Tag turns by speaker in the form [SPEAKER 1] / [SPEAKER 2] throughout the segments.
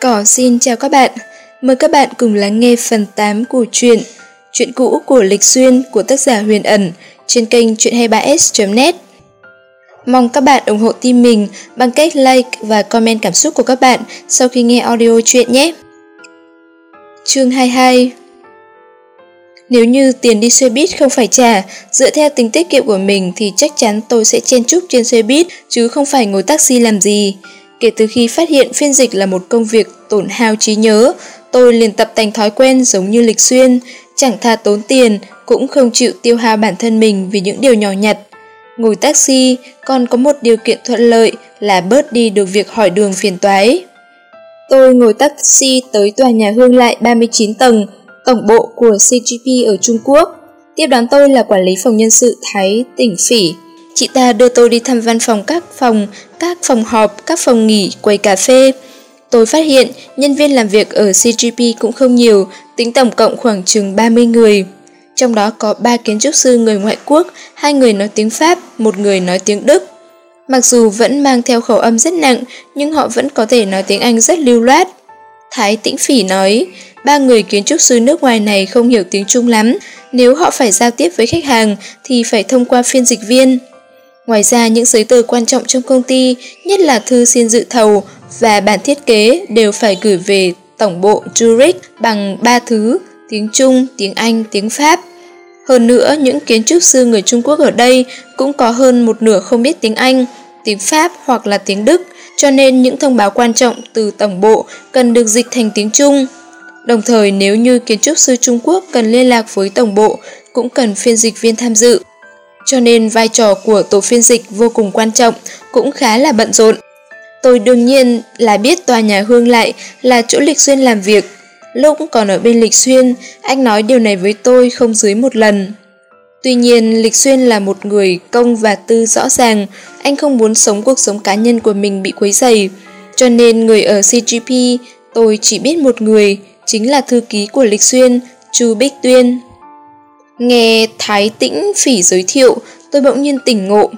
[SPEAKER 1] Cỏ xin chào các bạn, mời các bạn cùng lắng nghe phần 8 của truyện Chuyện cũ của Lịch Xuyên của tác giả Huyền Ẩn trên kênh chuyện23s.net Mong các bạn ủng hộ team mình bằng cách like và comment cảm xúc của các bạn sau khi nghe audio chuyện nhé. Chương 22 Nếu như tiền đi xe buýt không phải trả, dựa theo tính tiết kiệm của mình thì chắc chắn tôi sẽ chen chúc trên xe buýt chứ không phải ngồi taxi làm gì. Kể từ khi phát hiện phiên dịch là một công việc tổn hao trí nhớ, tôi liền tập thành thói quen giống như lịch xuyên, chẳng tha tốn tiền, cũng không chịu tiêu hao bản thân mình vì những điều nhỏ nhặt. Ngồi taxi còn có một điều kiện thuận lợi là bớt đi được việc hỏi đường phiền toái. Tôi ngồi taxi tới tòa nhà Hương Lại 39 tầng, tổng bộ của CGP ở Trung Quốc. Tiếp đón tôi là quản lý phòng nhân sự Thái Tỉnh Phỉ. Chị ta đưa tôi đi thăm văn phòng các phòng, các phòng họp, các phòng nghỉ, quầy cà phê. Tôi phát hiện nhân viên làm việc ở CGP cũng không nhiều, tính tổng cộng khoảng chừng 30 người. Trong đó có 3 kiến trúc sư người ngoại quốc, hai người nói tiếng Pháp, một người nói tiếng Đức. Mặc dù vẫn mang theo khẩu âm rất nặng, nhưng họ vẫn có thể nói tiếng Anh rất lưu loát. Thái Tĩnh Phỉ nói, ba người kiến trúc sư nước ngoài này không hiểu tiếng Trung lắm, nếu họ phải giao tiếp với khách hàng thì phải thông qua phiên dịch viên. Ngoài ra những giấy tờ quan trọng trong công ty, nhất là thư xin dự thầu và bản thiết kế đều phải gửi về tổng bộ Zurich bằng ba thứ, tiếng Trung, tiếng Anh, tiếng Pháp. Hơn nữa, những kiến trúc sư người Trung Quốc ở đây cũng có hơn một nửa không biết tiếng Anh, tiếng Pháp hoặc là tiếng Đức, cho nên những thông báo quan trọng từ tổng bộ cần được dịch thành tiếng Trung. Đồng thời nếu như kiến trúc sư Trung Quốc cần liên lạc với tổng bộ, cũng cần phiên dịch viên tham dự. Cho nên vai trò của tổ phiên dịch vô cùng quan trọng, cũng khá là bận rộn. Tôi đương nhiên là biết tòa nhà Hương lại là chỗ Lịch Xuyên làm việc. Lúc còn ở bên Lịch Xuyên, anh nói điều này với tôi không dưới một lần. Tuy nhiên, Lịch Xuyên là một người công và tư rõ ràng, anh không muốn sống cuộc sống cá nhân của mình bị quấy rầy. Cho nên người ở CGP, tôi chỉ biết một người, chính là thư ký của Lịch Xuyên, Chu Bích Tuyên. Nghe Thái Tĩnh Phỉ giới thiệu, tôi bỗng nhiên tỉnh ngộ.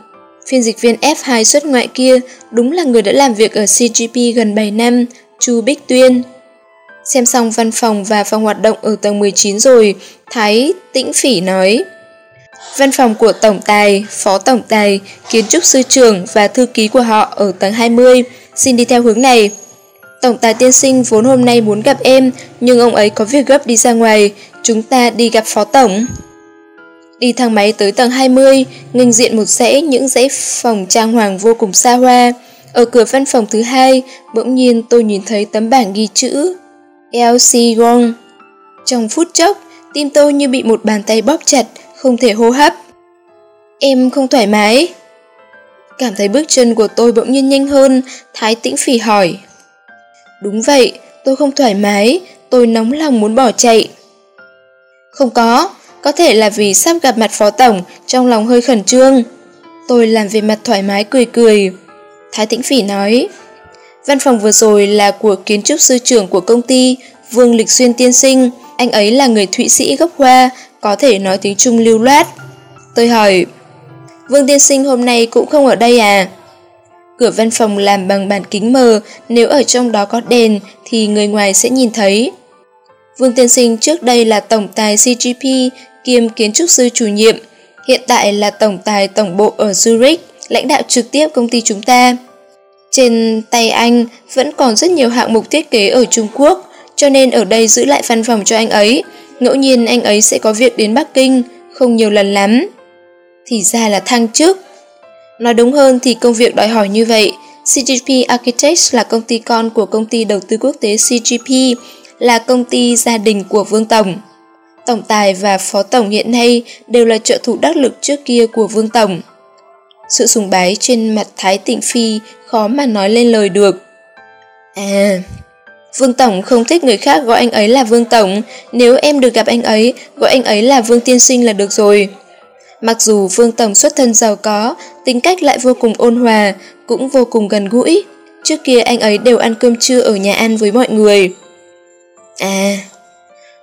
[SPEAKER 1] Phiên dịch viên F2 xuất ngoại kia đúng là người đã làm việc ở CGP gần 7 năm, Chu Bích Tuyên. Xem xong văn phòng và phòng hoạt động ở tầng 19 rồi, Thái Tĩnh Phỉ nói Văn phòng của Tổng Tài, Phó Tổng Tài, Kiến trúc sư trưởng và thư ký của họ ở tầng 20, xin đi theo hướng này. Tổng tài tiên sinh vốn hôm nay muốn gặp em, nhưng ông ấy có việc gấp đi ra ngoài, chúng ta đi gặp Phó Tổng. Đi thang máy tới tầng 20, nghênh diện một dãy những dãy phòng trang hoàng vô cùng xa hoa. Ở cửa văn phòng thứ hai, bỗng nhiên tôi nhìn thấy tấm bảng ghi chữ LC Gong. Trong phút chốc, tim tôi như bị một bàn tay bóp chặt, không thể hô hấp. Em không thoải mái. Cảm thấy bước chân của tôi bỗng nhiên nhanh hơn, Thái Tĩnh Phỉ hỏi. Đúng vậy, tôi không thoải mái, tôi nóng lòng muốn bỏ chạy. Không có, có thể là vì sắp gặp mặt phó tổng, trong lòng hơi khẩn trương. Tôi làm về mặt thoải mái cười cười. Thái Tĩnh Phỉ nói, văn phòng vừa rồi là của kiến trúc sư trưởng của công ty, Vương Lịch Xuyên Tiên Sinh. Anh ấy là người Thụy Sĩ gốc Hoa, có thể nói tiếng Trung lưu loát. Tôi hỏi, Vương Tiên Sinh hôm nay cũng không ở đây à? Cửa văn phòng làm bằng bản kính mờ, nếu ở trong đó có đèn thì người ngoài sẽ nhìn thấy. Vương Tiên Sinh trước đây là tổng tài CGP kiêm kiến trúc sư chủ nhiệm, hiện tại là tổng tài tổng bộ ở Zurich, lãnh đạo trực tiếp công ty chúng ta. Trên tay anh vẫn còn rất nhiều hạng mục thiết kế ở Trung Quốc, cho nên ở đây giữ lại văn phòng cho anh ấy. Ngẫu nhiên anh ấy sẽ có việc đến Bắc Kinh, không nhiều lần lắm. Thì ra là thăng chức. Nói đúng hơn thì công việc đòi hỏi như vậy. CGP Architects là công ty con của công ty đầu tư quốc tế CGP, là công ty gia đình của Vương Tổng. Tổng tài và Phó Tổng hiện nay đều là trợ thủ đắc lực trước kia của Vương Tổng. Sự sùng bái trên mặt Thái Tịnh Phi khó mà nói lên lời được. À, Vương Tổng không thích người khác gọi anh ấy là Vương Tổng, nếu em được gặp anh ấy, gọi anh ấy là Vương Tiên Sinh là được rồi. Mặc dù Vương Tổng xuất thân giàu có, tính cách lại vô cùng ôn hòa, cũng vô cùng gần gũi. Trước kia anh ấy đều ăn cơm trưa ở nhà ăn với mọi người. À,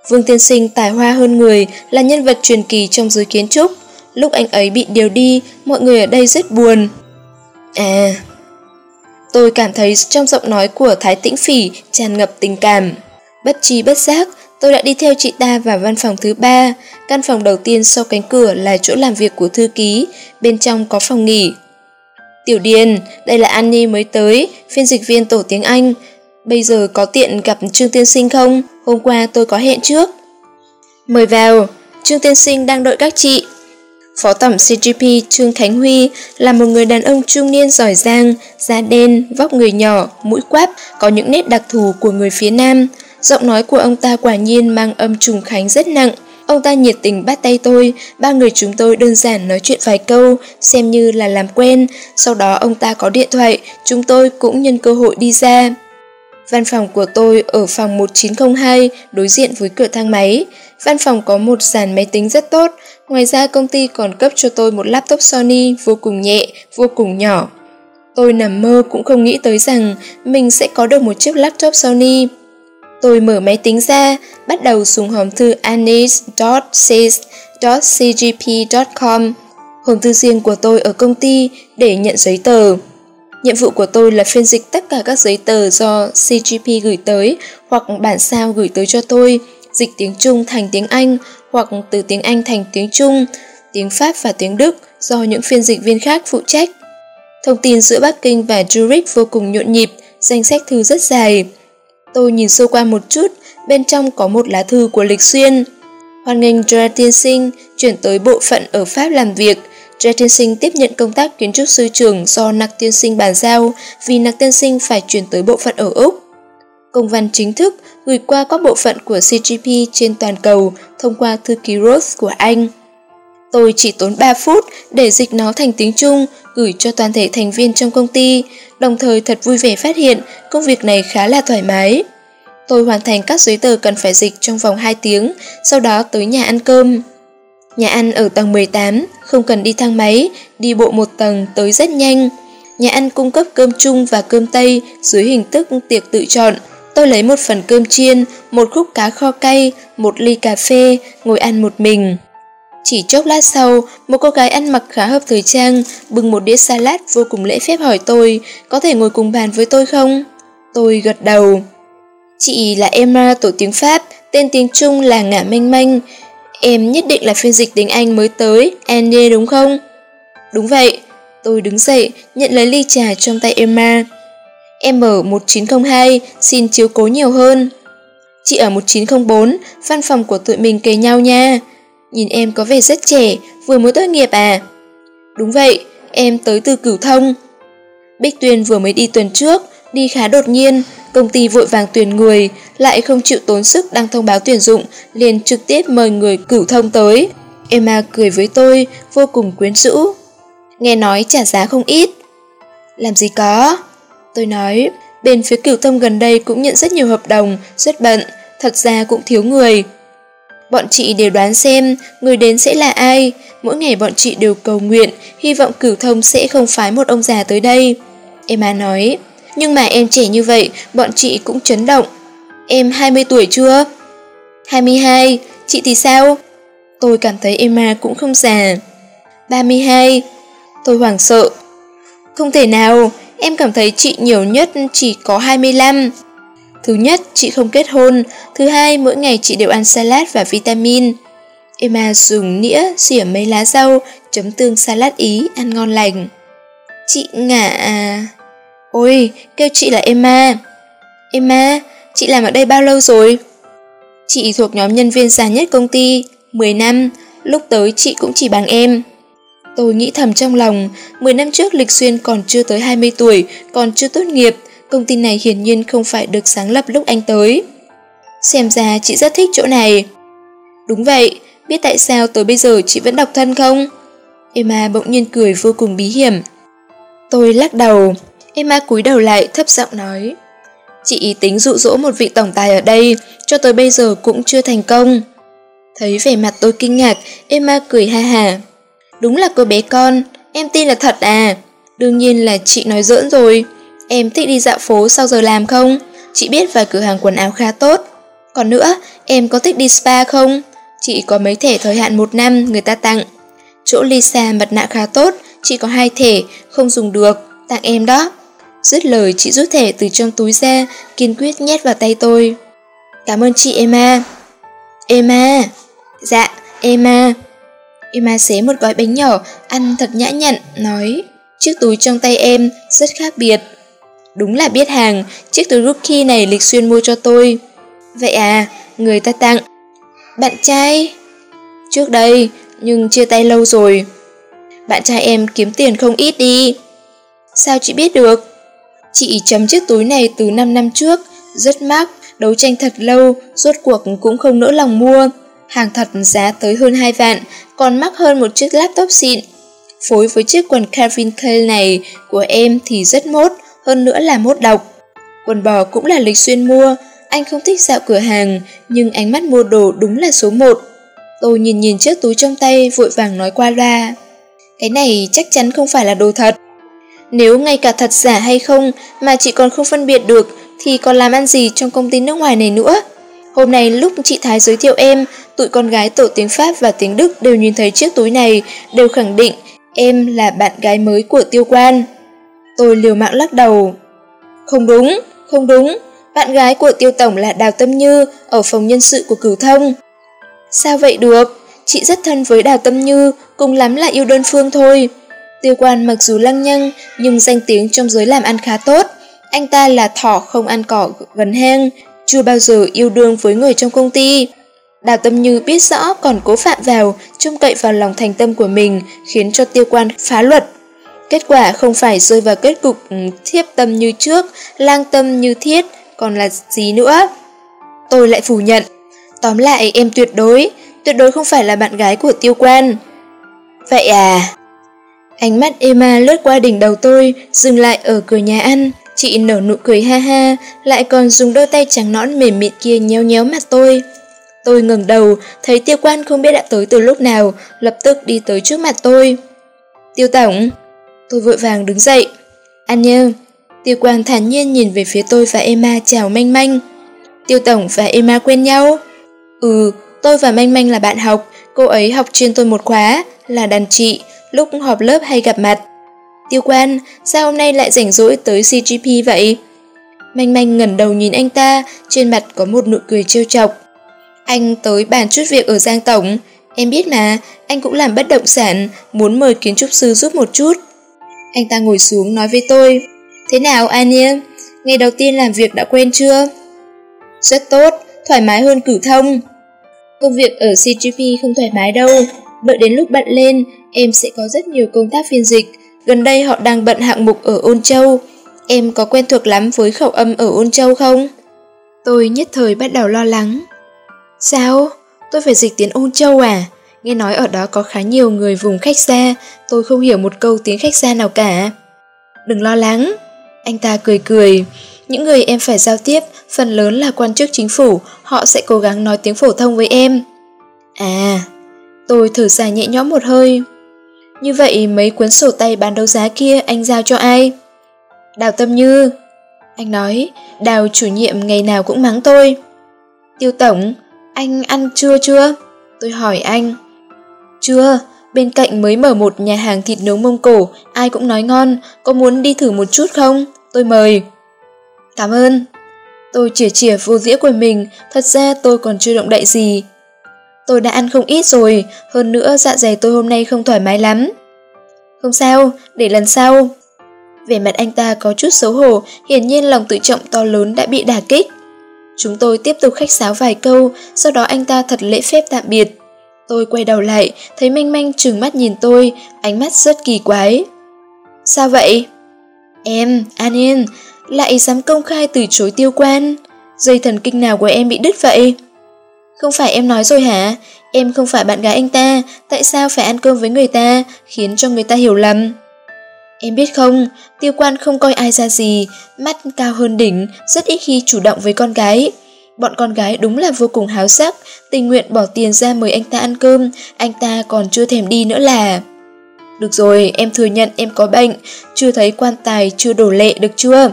[SPEAKER 1] Vương Tiên Sinh tài hoa hơn người là nhân vật truyền kỳ trong giới kiến trúc. Lúc anh ấy bị điều đi, mọi người ở đây rất buồn. À, Tôi cảm thấy trong giọng nói của Thái Tĩnh Phỉ tràn ngập tình cảm. Bất trí bất giác, tôi đã đi theo chị ta vào văn phòng thứ ba. Căn phòng đầu tiên sau cánh cửa là chỗ làm việc của thư ký, bên trong có phòng nghỉ. Tiểu Điền, đây là Annie mới tới, phiên dịch viên tổ tiếng Anh. Bây giờ có tiện gặp Trương Tiên Sinh không? Hôm qua tôi có hẹn trước. Mời vào, Trương Tiên Sinh đang đợi các chị. Phó tổng CGP Trương Khánh Huy là một người đàn ông trung niên giỏi giang, da đen, vóc người nhỏ, mũi quáp, có những nét đặc thù của người phía Nam. Giọng nói của ông ta quả nhiên mang âm trùng khánh rất nặng. Ông ta nhiệt tình bắt tay tôi, ba người chúng tôi đơn giản nói chuyện vài câu, xem như là làm quen. Sau đó ông ta có điện thoại, chúng tôi cũng nhân cơ hội đi ra. Văn phòng của tôi ở phòng 1902 đối diện với cửa thang máy. Văn phòng có một dàn máy tính rất tốt, ngoài ra công ty còn cấp cho tôi một laptop Sony vô cùng nhẹ, vô cùng nhỏ. Tôi nằm mơ cũng không nghĩ tới rằng mình sẽ có được một chiếc laptop Sony. Tôi mở máy tính ra, bắt đầu xuống hòm thư anis.sys.cgp.com, hòm thư riêng của tôi ở công ty để nhận giấy tờ. Nhiệm vụ của tôi là phiên dịch tất cả các giấy tờ do CGP gửi tới hoặc bản sao gửi tới cho tôi, dịch tiếng Trung thành tiếng Anh hoặc từ tiếng Anh thành tiếng Trung, tiếng Pháp và tiếng Đức do những phiên dịch viên khác phụ trách. Thông tin giữa Bắc Kinh và Zurich vô cùng nhộn nhịp, danh sách thư rất dài. Tôi nhìn sâu qua một chút, bên trong có một lá thư của Lịch Xuyên. Hoan nghênh Gerard Tiên Sinh chuyển tới bộ phận ở Pháp làm việc. Dra Tiên Sinh tiếp nhận công tác kiến trúc sư trưởng do Nạc Tiên Sinh bàn giao vì Nạc Tiên Sinh phải chuyển tới bộ phận ở Úc. Công văn chính thức gửi qua các bộ phận của CGP trên toàn cầu thông qua thư ký Rose của Anh. Tôi chỉ tốn 3 phút để dịch nó thành tiếng Trung, gửi cho toàn thể thành viên trong công ty, đồng thời thật vui vẻ phát hiện công việc này khá là thoải mái. Tôi hoàn thành các giấy tờ cần phải dịch trong vòng 2 tiếng, sau đó tới nhà ăn cơm. Nhà ăn ở tầng 18, không cần đi thang máy, đi bộ một tầng tới rất nhanh. Nhà ăn cung cấp cơm chung và cơm tây dưới hình thức tiệc tự chọn. Tôi lấy một phần cơm chiên, một khúc cá kho cay, một ly cà phê, ngồi ăn một mình. Chỉ chốc lát sau, một cô gái ăn mặc khá hợp thời trang, bưng một đĩa salad vô cùng lễ phép hỏi tôi, có thể ngồi cùng bàn với tôi không? Tôi gật đầu. Chị là Emma tổ tiếng Pháp, tên tiếng Trung là Ngả Mênh Mênh. Em nhất định là phiên dịch tiếng Anh mới tới, Annie đúng không? Đúng vậy. Tôi đứng dậy, nhận lấy ly trà trong tay Emma. Em ở 1902, xin chiếu cố nhiều hơn. Chị ở 1904, văn phòng của tụi mình kề nhau nha. Nhìn em có vẻ rất trẻ, vừa mới tốt nghiệp à? Đúng vậy, em tới từ Cửu Thông. Bích Tuyên vừa mới đi tuần trước, đi khá đột nhiên, công ty vội vàng tuyển người, lại không chịu tốn sức đăng thông báo tuyển dụng, liền trực tiếp mời người Cửu Thông tới. Emma cười với tôi, vô cùng quyến rũ. Nghe nói trả giá không ít. Làm gì có? Tôi nói, bên phía Cửu Thông gần đây cũng nhận rất nhiều hợp đồng, rất bận, thật ra cũng thiếu người. Bọn chị đều đoán xem người đến sẽ là ai. Mỗi ngày bọn chị đều cầu nguyện, hy vọng cửu thông sẽ không phái một ông già tới đây. Emma nói, nhưng mà em trẻ như vậy, bọn chị cũng chấn động. Em 20 tuổi chưa? 22, chị thì sao? Tôi cảm thấy Emma cũng không già. 32, tôi hoảng sợ. Không thể nào, em cảm thấy chị nhiều nhất chỉ có 25. Thứ nhất, chị không kết hôn. Thứ hai, mỗi ngày chị đều ăn salad và vitamin. Emma dùng nĩa xỉa mấy lá rau, chấm tương salad ý, ăn ngon lành. Chị ngả à... Ôi, kêu chị là Emma. Emma, chị làm ở đây bao lâu rồi? Chị thuộc nhóm nhân viên già nhất công ty, 10 năm, lúc tới chị cũng chỉ bằng em. Tôi nghĩ thầm trong lòng, 10 năm trước Lịch Xuyên còn chưa tới 20 tuổi, còn chưa tốt nghiệp, công ty này hiển nhiên không phải được sáng lập lúc anh tới. Xem ra chị rất thích chỗ này. Đúng vậy, biết tại sao tới bây giờ chị vẫn độc thân không? Emma bỗng nhiên cười vô cùng bí hiểm. Tôi lắc đầu. Emma cúi đầu lại thấp giọng nói. Chị ý tính dụ dỗ một vị tổng tài ở đây, cho tới bây giờ cũng chưa thành công. Thấy vẻ mặt tôi kinh ngạc, Emma cười ha hà. Đúng là cô bé con, em tin là thật à? Đương nhiên là chị nói giỡn rồi. Em thích đi dạo phố sau giờ làm không? Chị biết vài cửa hàng quần áo khá tốt. Còn nữa, em có thích đi spa không? Chị có mấy thẻ thời hạn một năm người ta tặng. Chỗ Lisa mặt nạ khá tốt, chị có hai thẻ, không dùng được, tặng em đó. Dứt lời chị rút thẻ từ trong túi ra, kiên quyết nhét vào tay tôi. Cảm ơn chị Emma. Emma. Dạ, Emma. Emma xé một gói bánh nhỏ, ăn thật nhã nhặn, nói. Chiếc túi trong tay em rất khác biệt. Đúng là biết hàng, chiếc túi rookie này Lịch Xuyên mua cho tôi. Vậy à, người ta tặng. Bạn trai? Trước đây, nhưng chia tay lâu rồi. Bạn trai em kiếm tiền không ít đi. Sao chị biết được? Chị chấm chiếc túi này từ 5 năm trước, rất mắc, đấu tranh thật lâu, rốt cuộc cũng không nỡ lòng mua. Hàng thật giá tới hơn 2 vạn, còn mắc hơn một chiếc laptop xịn. Phối với chiếc quần Calvin Klein này của em thì rất mốt, hơn nữa là mốt độc. Quần bò cũng là lịch xuyên mua, anh không thích dạo cửa hàng, nhưng ánh mắt mua đồ đúng là số 1. Tôi nhìn nhìn chiếc túi trong tay vội vàng nói qua loa. Cái này chắc chắn không phải là đồ thật. Nếu ngay cả thật giả hay không mà chị còn không phân biệt được thì còn làm ăn gì trong công ty nước ngoài này nữa. Hôm nay lúc chị Thái giới thiệu em, tụi con gái tổ tiếng Pháp và tiếng Đức đều nhìn thấy chiếc túi này, đều khẳng định em là bạn gái mới của tiêu quan. Tôi liều mạng lắc đầu. Không đúng, không đúng, bạn gái của tiêu tổng là Đào Tâm Như ở phòng nhân sự của cửu thông. Sao vậy được, chị rất thân với Đào Tâm Như, cùng lắm là yêu đơn phương thôi. Tiêu quan mặc dù lăng nhăng, nhưng danh tiếng trong giới làm ăn khá tốt. Anh ta là thỏ không ăn cỏ gần hang, chưa bao giờ yêu đương với người trong công ty. Đào Tâm Như biết rõ còn cố phạm vào, trông cậy vào lòng thành tâm của mình, khiến cho tiêu quan phá luật. Kết quả không phải rơi vào kết cục ừ, thiếp tâm như trước, lang tâm như thiết, còn là gì nữa. Tôi lại phủ nhận. Tóm lại em tuyệt đối, tuyệt đối không phải là bạn gái của tiêu quan. Vậy à? Ánh mắt Emma lướt qua đỉnh đầu tôi, dừng lại ở cửa nhà ăn. Chị nở nụ cười ha ha, lại còn dùng đôi tay trắng nõn mềm mịn kia nhéo nhéo mặt tôi. Tôi ngừng đầu, thấy tiêu quan không biết đã tới từ lúc nào, lập tức đi tới trước mặt tôi. Tiêu tổng. Tôi vội vàng đứng dậy. Anh nhơ. Tiêu quan thản nhiên nhìn về phía tôi và Emma chào manh manh. Tiêu tổng và Emma quen nhau. Ừ, tôi và manh manh là bạn học, cô ấy học trên tôi một khóa, là đàn chị, lúc họp lớp hay gặp mặt. Tiêu quan, sao hôm nay lại rảnh rỗi tới CGP vậy? Manh manh ngẩn đầu nhìn anh ta, trên mặt có một nụ cười trêu chọc. Anh tới bàn chút việc ở Giang Tổng. Em biết mà, anh cũng làm bất động sản, muốn mời kiến trúc sư giúp một chút. Anh ta ngồi xuống nói với tôi. Thế nào Ania? Ngày đầu tiên làm việc đã quen chưa? Rất tốt, thoải mái hơn cử thông. Công việc ở CGP không thoải mái đâu. Đợi đến lúc bận lên, em sẽ có rất nhiều công tác phiên dịch. Gần đây họ đang bận hạng mục ở Ôn Châu. Em có quen thuộc lắm với khẩu âm ở Ôn Châu không? Tôi nhất thời bắt đầu lo lắng. Sao? Tôi phải dịch tiếng Ôn Châu à? Nghe nói ở đó có khá nhiều người vùng khách xa, tôi không hiểu một câu tiếng khách xa nào cả. Đừng lo lắng. Anh ta cười cười. Những người em phải giao tiếp, phần lớn là quan chức chính phủ, họ sẽ cố gắng nói tiếng phổ thông với em. À, tôi thở dài nhẹ nhõm một hơi. Như vậy mấy cuốn sổ tay bán đấu giá kia anh giao cho ai? Đào Tâm Như. Anh nói, đào chủ nhiệm ngày nào cũng mắng tôi. Tiêu Tổng, anh ăn trưa chưa? Tôi hỏi anh. Chưa, bên cạnh mới mở một nhà hàng thịt nướng Mông Cổ, ai cũng nói ngon, có muốn đi thử một chút không? Tôi mời. Cảm ơn. Tôi chỉa chỉa vô dĩa của mình, thật ra tôi còn chưa động đậy gì. Tôi đã ăn không ít rồi, hơn nữa dạ dày tôi hôm nay không thoải mái lắm. Không sao, để lần sau. về mặt anh ta có chút xấu hổ, hiển nhiên lòng tự trọng to lớn đã bị đả kích. Chúng tôi tiếp tục khách sáo vài câu, sau đó anh ta thật lễ phép tạm biệt. Tôi quay đầu lại, thấy Minh Manh trừng mắt nhìn tôi, ánh mắt rất kỳ quái. Sao vậy? Em, An Yên, lại dám công khai từ chối tiêu quan. Dây thần kinh nào của em bị đứt vậy? Không phải em nói rồi hả? Em không phải bạn gái anh ta, tại sao phải ăn cơm với người ta, khiến cho người ta hiểu lầm? Em biết không, tiêu quan không coi ai ra gì, mắt cao hơn đỉnh, rất ít khi chủ động với con gái. Bọn con gái đúng là vô cùng háo sắc, tình nguyện bỏ tiền ra mời anh ta ăn cơm, anh ta còn chưa thèm đi nữa là... Được rồi, em thừa nhận em có bệnh, chưa thấy quan tài chưa đổ lệ được chưa?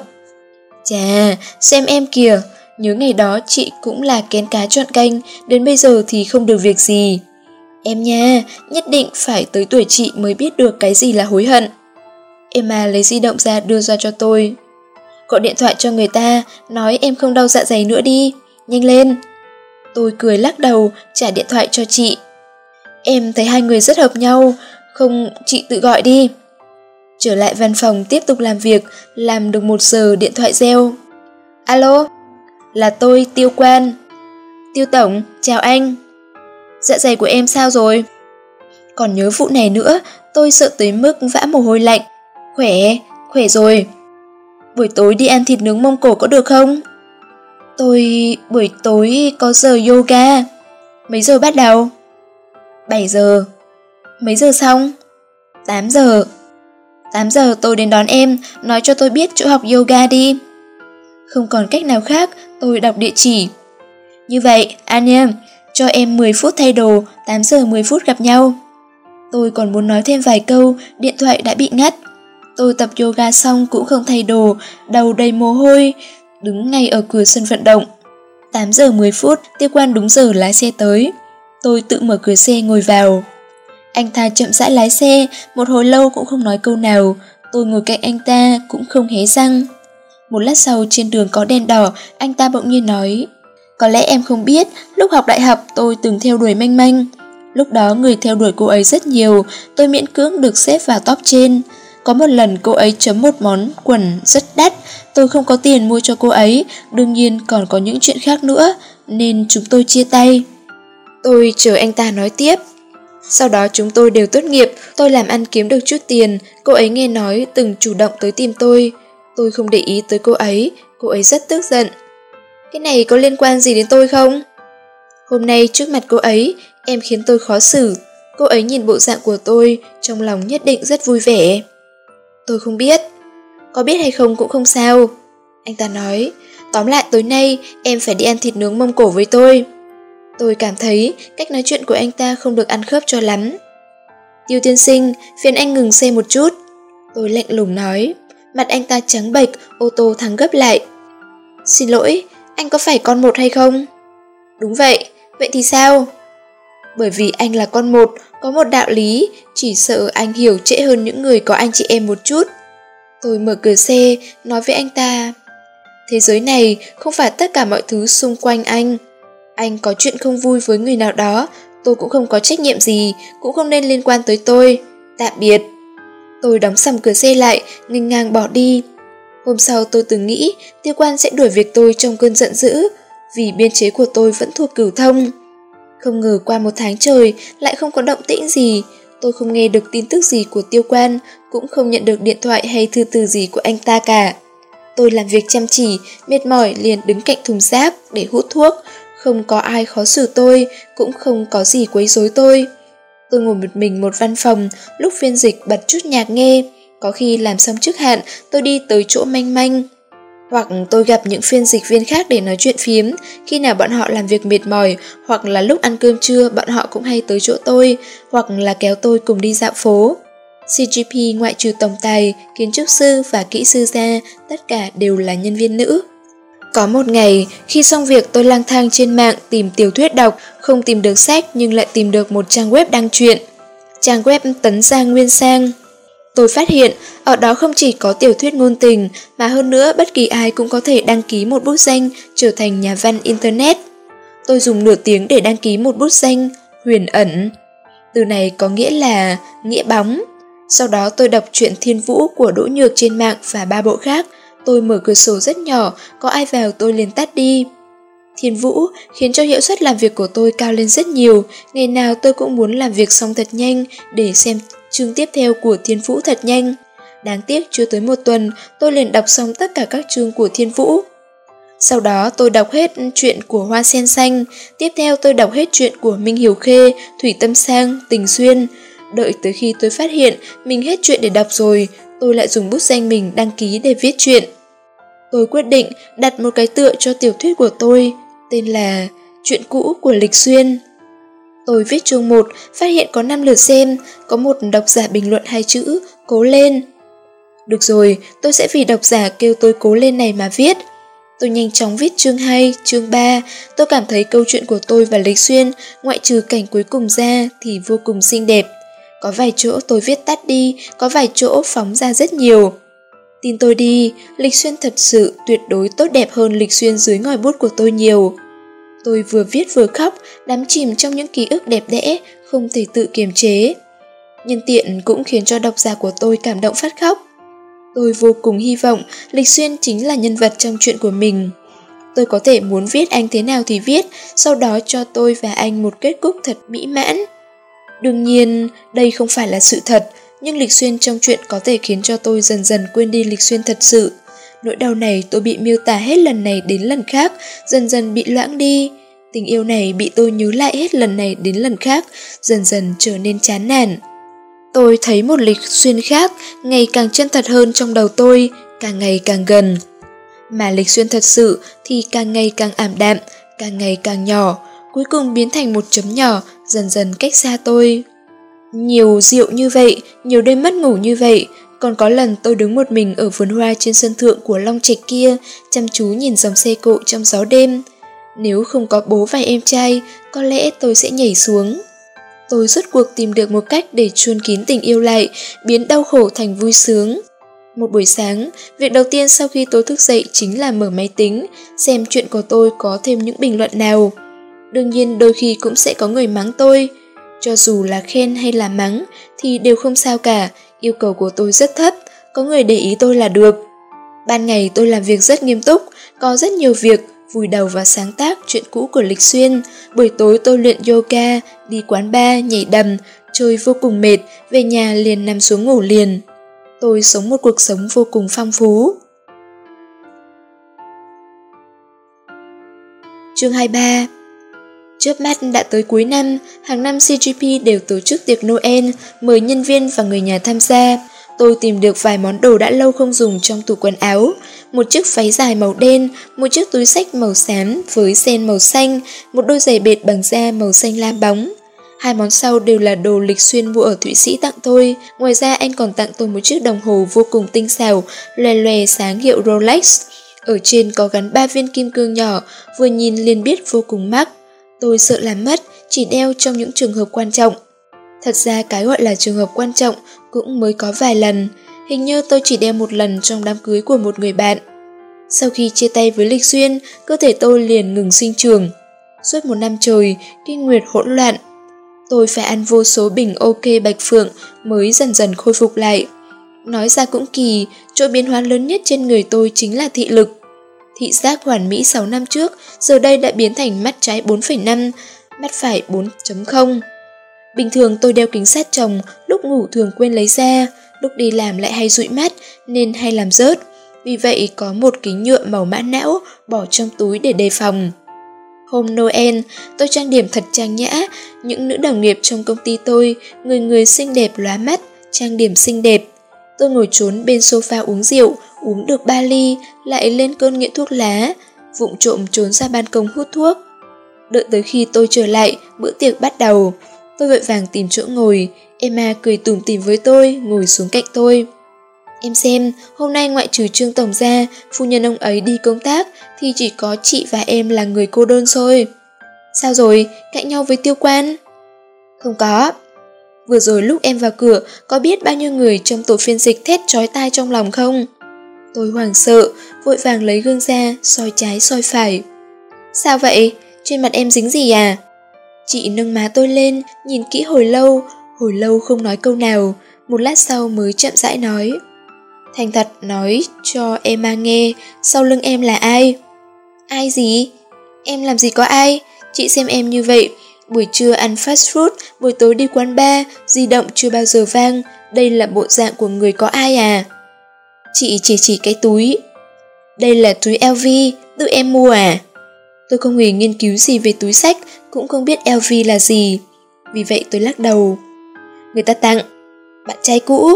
[SPEAKER 1] Chà, xem em kìa, nhớ ngày đó chị cũng là kén cá chọn canh, đến bây giờ thì không được việc gì. Em nha, nhất định phải tới tuổi chị mới biết được cái gì là hối hận. Emma lấy di động ra đưa ra cho tôi. Gọi điện thoại cho người ta, nói em không đau dạ dày nữa đi. Nhanh lên. Tôi cười lắc đầu, trả điện thoại cho chị. Em thấy hai người rất hợp nhau, không chị tự gọi đi. Trở lại văn phòng tiếp tục làm việc, làm được một giờ điện thoại reo. Alo, là tôi Tiêu Quan. Tiêu Tổng, chào anh. Dạ dày của em sao rồi? Còn nhớ vụ này nữa, tôi sợ tới mức vã mồ hôi lạnh. Khỏe, khỏe rồi. Buổi tối đi ăn thịt nướng Mông Cổ có được không? Tôi... buổi tối có giờ yoga. Mấy giờ bắt đầu? 7 giờ. Mấy giờ xong? 8 giờ. 8 giờ tôi đến đón em, nói cho tôi biết chỗ học yoga đi. Không còn cách nào khác, tôi đọc địa chỉ. Như vậy, anh em, cho em 10 phút thay đồ, 8 giờ 10 phút gặp nhau. Tôi còn muốn nói thêm vài câu, điện thoại đã bị ngắt. Tôi tập yoga xong cũng không thay đồ, đầu đầy mồ hôi, đứng ngay ở cửa sân vận động. 8 giờ 10 phút, tiêu quan đúng giờ lái xe tới. Tôi tự mở cửa xe ngồi vào. Anh ta chậm rãi lái xe, một hồi lâu cũng không nói câu nào. Tôi ngồi cạnh anh ta cũng không hé răng. Một lát sau trên đường có đèn đỏ, anh ta bỗng nhiên nói Có lẽ em không biết, lúc học đại học tôi từng theo đuổi manh manh. Lúc đó người theo đuổi cô ấy rất nhiều, tôi miễn cưỡng được xếp vào top trên. Có một lần cô ấy chấm một món quần rất đắt, tôi không có tiền mua cho cô ấy, đương nhiên còn có những chuyện khác nữa, nên chúng tôi chia tay. Tôi chờ anh ta nói tiếp. Sau đó chúng tôi đều tốt nghiệp, tôi làm ăn kiếm được chút tiền, cô ấy nghe nói từng chủ động tới tìm tôi. Tôi không để ý tới cô ấy, cô ấy rất tức giận. Cái này có liên quan gì đến tôi không? Hôm nay trước mặt cô ấy, em khiến tôi khó xử. Cô ấy nhìn bộ dạng của tôi, trong lòng nhất định rất vui vẻ. Tôi không biết. Có biết hay không cũng không sao. Anh ta nói, tóm lại tối nay em phải đi ăn thịt nướng mông cổ với tôi. Tôi cảm thấy cách nói chuyện của anh ta không được ăn khớp cho lắm. Tiêu tiên sinh, phiền anh ngừng xe một chút. Tôi lạnh lùng nói. Mặt anh ta trắng bệch, ô tô thắng gấp lại. Xin lỗi, anh có phải con một hay không? Đúng vậy, vậy thì sao? Bởi vì anh là con một, có một đạo lý, chỉ sợ anh hiểu trễ hơn những người có anh chị em một chút. Tôi mở cửa xe, nói với anh ta. Thế giới này không phải tất cả mọi thứ xung quanh anh. Anh có chuyện không vui với người nào đó, tôi cũng không có trách nhiệm gì, cũng không nên liên quan tới tôi. Tạm biệt. Tôi đóng sầm cửa xe lại, nghênh ngang bỏ đi. Hôm sau tôi từng nghĩ tiêu quan sẽ đuổi việc tôi trong cơn giận dữ, vì biên chế của tôi vẫn thuộc cửu thông. Không ngờ qua một tháng trời lại không có động tĩnh gì, tôi không nghe được tin tức gì của tiêu quan, cũng không nhận được điện thoại hay thư từ gì của anh ta cả. Tôi làm việc chăm chỉ, mệt mỏi liền đứng cạnh thùng rác để hút thuốc, không có ai khó xử tôi, cũng không có gì quấy rối tôi. Tôi ngồi một mình một văn phòng, lúc phiên dịch bật chút nhạc nghe. Có khi làm xong trước hạn, tôi đi tới chỗ manh manh. Hoặc tôi gặp những phiên dịch viên khác để nói chuyện phiếm, khi nào bọn họ làm việc mệt mỏi, hoặc là lúc ăn cơm trưa bọn họ cũng hay tới chỗ tôi, hoặc là kéo tôi cùng đi dạo phố. CGP ngoại trừ tổng tài, kiến trúc sư và kỹ sư ra, tất cả đều là nhân viên nữ. Có một ngày, khi xong việc tôi lang thang trên mạng tìm tiểu thuyết đọc, không tìm được sách nhưng lại tìm được một trang web đăng truyện. Trang web Tấn Giang Nguyên Sang. Tôi phát hiện, ở đó không chỉ có tiểu thuyết ngôn tình, mà hơn nữa bất kỳ ai cũng có thể đăng ký một bút danh trở thành nhà văn Internet. Tôi dùng nửa tiếng để đăng ký một bút danh, huyền ẩn. Từ này có nghĩa là nghĩa bóng. Sau đó tôi đọc truyện Thiên Vũ của Đỗ Nhược trên mạng và ba bộ khác, Tôi mở cửa sổ rất nhỏ, có ai vào tôi liền tắt đi. Thiên Vũ khiến cho hiệu suất làm việc của tôi cao lên rất nhiều, ngày nào tôi cũng muốn làm việc xong thật nhanh để xem chương tiếp theo của Thiên Vũ thật nhanh. Đáng tiếc chưa tới một tuần, tôi liền đọc xong tất cả các chương của Thiên Vũ. Sau đó tôi đọc hết chuyện của Hoa Sen Xanh, tiếp theo tôi đọc hết chuyện của Minh Hiểu Khê, Thủy Tâm Sang, Tình Xuyên. Đợi tới khi tôi phát hiện mình hết chuyện để đọc rồi, tôi lại dùng bút danh mình đăng ký để viết chuyện. Tôi quyết định đặt một cái tựa cho tiểu thuyết của tôi, tên là Chuyện cũ của Lịch Xuyên. Tôi viết chương 1, phát hiện có 5 lượt xem, có một độc giả bình luận hai chữ, cố lên. Được rồi, tôi sẽ vì độc giả kêu tôi cố lên này mà viết. Tôi nhanh chóng viết chương 2, chương 3, tôi cảm thấy câu chuyện của tôi và Lịch Xuyên, ngoại trừ cảnh cuối cùng ra thì vô cùng xinh đẹp. Có vài chỗ tôi viết tắt đi, có vài chỗ phóng ra rất nhiều. Tin tôi đi, Lịch Xuyên thật sự tuyệt đối tốt đẹp hơn Lịch Xuyên dưới ngòi bút của tôi nhiều. Tôi vừa viết vừa khóc, đắm chìm trong những ký ức đẹp đẽ, không thể tự kiềm chế. Nhân tiện cũng khiến cho độc giả của tôi cảm động phát khóc. Tôi vô cùng hy vọng Lịch Xuyên chính là nhân vật trong chuyện của mình. Tôi có thể muốn viết anh thế nào thì viết, sau đó cho tôi và anh một kết cúc thật mỹ mãn. Đương nhiên, đây không phải là sự thật, nhưng Lịch Xuyên trong chuyện có thể khiến cho tôi dần dần quên đi Lịch Xuyên thật sự. Nỗi đau này tôi bị miêu tả hết lần này đến lần khác, dần dần bị loãng đi. Tình yêu này bị tôi nhớ lại hết lần này đến lần khác, dần dần trở nên chán nản. Tôi thấy một Lịch Xuyên khác ngày càng chân thật hơn trong đầu tôi, càng ngày càng gần. Mà Lịch Xuyên thật sự thì càng ngày càng ảm đạm, càng ngày càng nhỏ, cuối cùng biến thành một chấm nhỏ, dần dần cách xa tôi. Nhiều rượu như vậy, nhiều đêm mất ngủ như vậy, còn có lần tôi đứng một mình ở vườn hoa trên sân thượng của Long Trạch kia, chăm chú nhìn dòng xe cộ trong gió đêm. Nếu không có bố và em trai, có lẽ tôi sẽ nhảy xuống. Tôi rốt cuộc tìm được một cách để chuôn kín tình yêu lại, biến đau khổ thành vui sướng. Một buổi sáng, việc đầu tiên sau khi tôi thức dậy chính là mở máy tính, xem chuyện của tôi có thêm những bình luận nào. Đương nhiên đôi khi cũng sẽ có người mắng tôi. Cho dù là khen hay là mắng thì đều không sao cả, yêu cầu của tôi rất thấp, có người để ý tôi là được. Ban ngày tôi làm việc rất nghiêm túc, có rất nhiều việc, vùi đầu vào sáng tác chuyện cũ của Lịch Xuyên. Buổi tối tôi luyện yoga, đi quán bar, nhảy đầm, chơi vô cùng mệt, về nhà liền nằm xuống ngủ liền. Tôi sống một cuộc sống vô cùng phong phú. Chương 23 Trước mắt đã tới cuối năm, hàng năm CGP đều tổ chức tiệc Noel, mời nhân viên và người nhà tham gia. Tôi tìm được vài món đồ đã lâu không dùng trong tủ quần áo. Một chiếc váy dài màu đen, một chiếc túi sách màu xám với sen màu xanh, một đôi giày bệt bằng da màu xanh lam bóng. Hai món sau đều là đồ lịch xuyên mua ở Thụy Sĩ tặng tôi. Ngoài ra anh còn tặng tôi một chiếc đồng hồ vô cùng tinh xảo, lòe lòe sáng hiệu Rolex. Ở trên có gắn ba viên kim cương nhỏ, vừa nhìn liền biết vô cùng mắc. Tôi sợ làm mất, chỉ đeo trong những trường hợp quan trọng. Thật ra cái gọi là trường hợp quan trọng cũng mới có vài lần. Hình như tôi chỉ đeo một lần trong đám cưới của một người bạn. Sau khi chia tay với Lịch Xuyên, cơ thể tôi liền ngừng sinh trường. Suốt một năm trời, kinh nguyệt hỗn loạn. Tôi phải ăn vô số bình ok bạch phượng mới dần dần khôi phục lại. Nói ra cũng kỳ, chỗ biến hóa lớn nhất trên người tôi chính là thị lực. Thị giác hoàn mỹ 6 năm trước, giờ đây đã biến thành mắt trái 4,5, mắt phải 4.0. Bình thường tôi đeo kính sát chồng, lúc ngủ thường quên lấy ra, lúc đi làm lại hay dụi mắt nên hay làm rớt. Vì vậy có một kính nhựa màu mã não bỏ trong túi để đề phòng. Hôm Noel, tôi trang điểm thật trang nhã, những nữ đồng nghiệp trong công ty tôi, người người xinh đẹp lóa mắt, trang điểm xinh đẹp. Tôi ngồi trốn bên sofa uống rượu, uống được ba ly, lại lên cơn nghiện thuốc lá, vụng trộm trốn ra ban công hút thuốc. Đợi tới khi tôi trở lại, bữa tiệc bắt đầu. Tôi vội vàng tìm chỗ ngồi, Emma cười tủm tỉm với tôi, ngồi xuống cạnh tôi. Em xem, hôm nay ngoại trừ Trương Tổng ra, phu nhân ông ấy đi công tác, thì chỉ có chị và em là người cô đơn thôi. Sao rồi, cạnh nhau với tiêu quan? Không có. Vừa rồi lúc em vào cửa, có biết bao nhiêu người trong tổ phiên dịch thét trói tai trong lòng không? Tôi hoảng sợ, vội vàng lấy gương ra, soi trái soi phải. Sao vậy? Trên mặt em dính gì à? Chị nâng má tôi lên, nhìn kỹ hồi lâu, hồi lâu không nói câu nào, một lát sau mới chậm rãi nói. Thành thật nói cho Emma nghe, sau lưng em là ai? Ai gì? Em làm gì có ai? Chị xem em như vậy, buổi trưa ăn fast food, buổi tối đi quán bar, di động chưa bao giờ vang, đây là bộ dạng của người có ai à? Chị chỉ chỉ cái túi. Đây là túi LV, tự em mua à? Tôi không hề nghiên cứu gì về túi sách, cũng không biết LV là gì. Vì vậy tôi lắc đầu. Người ta tặng. Bạn trai cũ.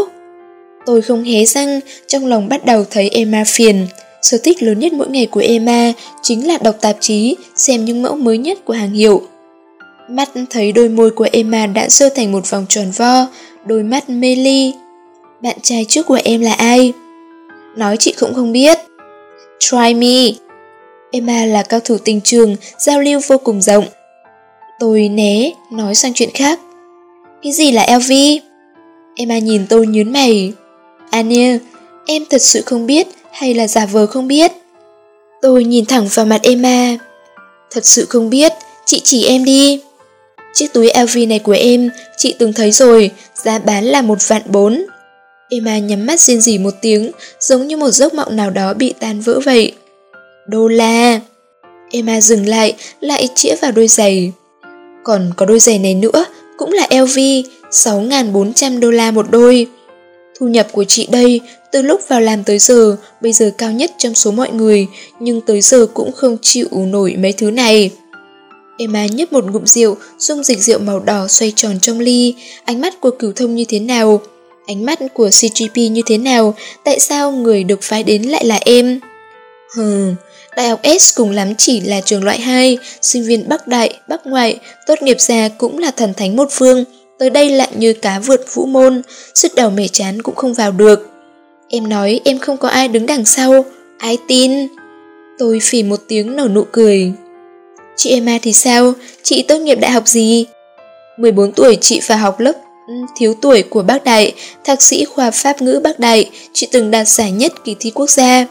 [SPEAKER 1] Tôi không hé răng, trong lòng bắt đầu thấy Emma phiền. Sở thích lớn nhất mỗi ngày của Emma chính là đọc tạp chí, xem những mẫu mới nhất của hàng hiệu. Mắt thấy đôi môi của Emma đã rơi thành một vòng tròn vo, đôi mắt mê ly. Bạn trai trước của em là ai? Nói chị cũng không biết. Try me. Emma là cao thủ tình trường, giao lưu vô cùng rộng. Tôi né, nói sang chuyện khác. Cái gì là LV? Emma nhìn tôi nhớn mày. Ania, Em thật sự không biết hay là giả vờ không biết? Tôi nhìn thẳng vào mặt Emma. Thật sự không biết, chị chỉ em đi. Chiếc túi LV này của em, chị từng thấy rồi, giá bán là một vạn bốn. Emma nhắm mắt xin dỉ một tiếng, giống như một giấc mộng nào đó bị tan vỡ vậy. Đô la! Emma dừng lại, lại chĩa vào đôi giày. Còn có đôi giày này nữa, cũng là LV, 6.400 đô la một đôi. Thu nhập của chị đây, từ lúc vào làm tới giờ, bây giờ cao nhất trong số mọi người, nhưng tới giờ cũng không chịu nổi mấy thứ này. Emma nhấp một ngụm rượu, dung dịch rượu màu đỏ xoay tròn trong ly, ánh mắt của cửu thông như thế nào? Ánh mắt của CGP như thế nào? Tại sao người được phái đến lại là em? Hừ, Đại học S cùng lắm chỉ là trường loại 2, sinh viên Bắc Đại, Bắc Ngoại, tốt nghiệp ra cũng là thần thánh một phương, tới đây lại như cá vượt vũ môn, sức đầu mẻ chán cũng không vào được. Em nói em không có ai đứng đằng sau, ai tin? Tôi phỉ một tiếng nở nụ cười. Chị Emma thì sao? Chị tốt nghiệp đại học gì? 14 tuổi chị phải học lớp Ừ, thiếu tuổi của bác đại, thạc sĩ khoa Pháp ngữ bác đại, chị từng đạt giải nhất kỳ thi quốc gia.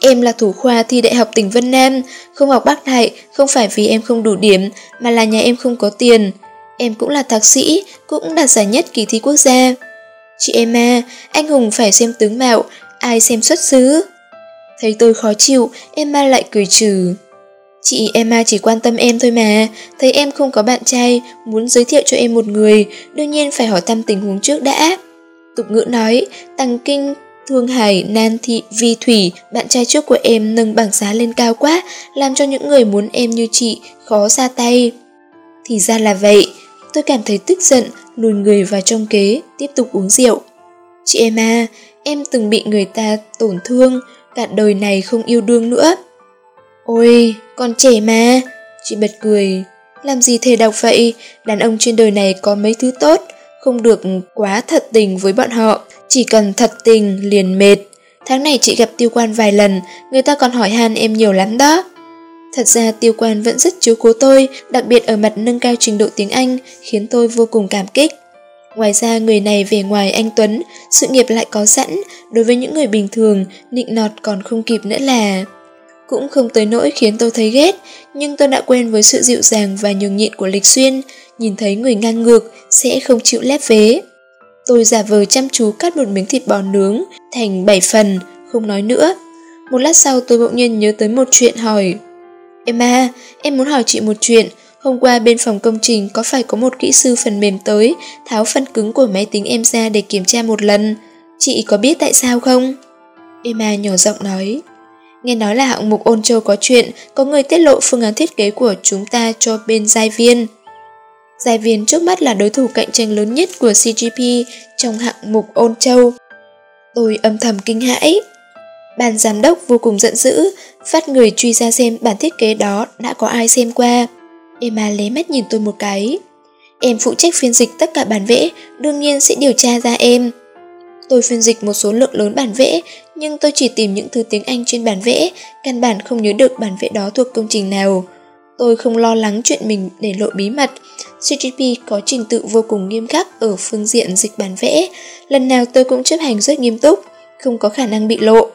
[SPEAKER 1] Em là thủ khoa thi đại học tỉnh Vân Nam, không học bác đại không phải vì em không đủ điểm, mà là nhà em không có tiền. Em cũng là thạc sĩ, cũng đạt giải nhất kỳ thi quốc gia. Chị em à, anh Hùng phải xem tướng mạo, ai xem xuất xứ. Thấy tôi khó chịu, Emma lại cười trừ. Chị Emma à, chỉ quan tâm em thôi mà, thấy em không có bạn trai, muốn giới thiệu cho em một người, đương nhiên phải hỏi thăm tình huống trước đã. Tục ngữ nói, tăng kinh, thương hải, nan thị, vi thủy, bạn trai trước của em nâng bảng giá lên cao quá, làm cho những người muốn em như chị khó ra tay. Thì ra là vậy, tôi cảm thấy tức giận, lùi người vào trong kế, tiếp tục uống rượu. Chị Emma, à, em từng bị người ta tổn thương, cả đời này không yêu đương nữa. Ôi, còn trẻ mà, chị bật cười. Làm gì thề đọc vậy, đàn ông trên đời này có mấy thứ tốt, không được quá thật tình với bọn họ, chỉ cần thật tình liền mệt. Tháng này chị gặp tiêu quan vài lần, người ta còn hỏi han em nhiều lắm đó. Thật ra tiêu quan vẫn rất chiếu cố tôi, đặc biệt ở mặt nâng cao trình độ tiếng Anh, khiến tôi vô cùng cảm kích. Ngoài ra người này về ngoài anh Tuấn, sự nghiệp lại có sẵn, đối với những người bình thường, nịnh nọt còn không kịp nữa là... Cũng không tới nỗi khiến tôi thấy ghét, nhưng tôi đã quen với sự dịu dàng và nhường nhịn của Lịch Xuyên, nhìn thấy người ngang ngược sẽ không chịu lép vế. Tôi giả vờ chăm chú cắt một miếng thịt bò nướng thành 7 phần, không nói nữa. Một lát sau tôi bỗng nhiên nhớ tới một chuyện hỏi. em à em muốn hỏi chị một chuyện. Hôm qua bên phòng công trình có phải có một kỹ sư phần mềm tới tháo phần cứng của máy tính em ra để kiểm tra một lần. Chị có biết tại sao không? Emma nhỏ giọng nói. Nghe nói là hạng mục ôn châu có chuyện, có người tiết lộ phương án thiết kế của chúng ta cho bên giai viên. Giai viên trước mắt là đối thủ cạnh tranh lớn nhất của CGP trong hạng mục ôn châu. Tôi âm thầm kinh hãi. Ban giám đốc vô cùng giận dữ, phát người truy ra xem bản thiết kế đó đã có ai xem qua. Emma lấy mắt nhìn tôi một cái. Em phụ trách phiên dịch tất cả bản vẽ, đương nhiên sẽ điều tra ra em. Tôi phiên dịch một số lượng lớn bản vẽ, nhưng tôi chỉ tìm những thứ tiếng Anh trên bản vẽ, căn bản không nhớ được bản vẽ đó thuộc công trình nào. Tôi không lo lắng chuyện mình để lộ bí mật. CGP có trình tự vô cùng nghiêm khắc ở phương diện dịch bản vẽ. Lần nào tôi cũng chấp hành rất nghiêm túc, không có khả năng bị lộ.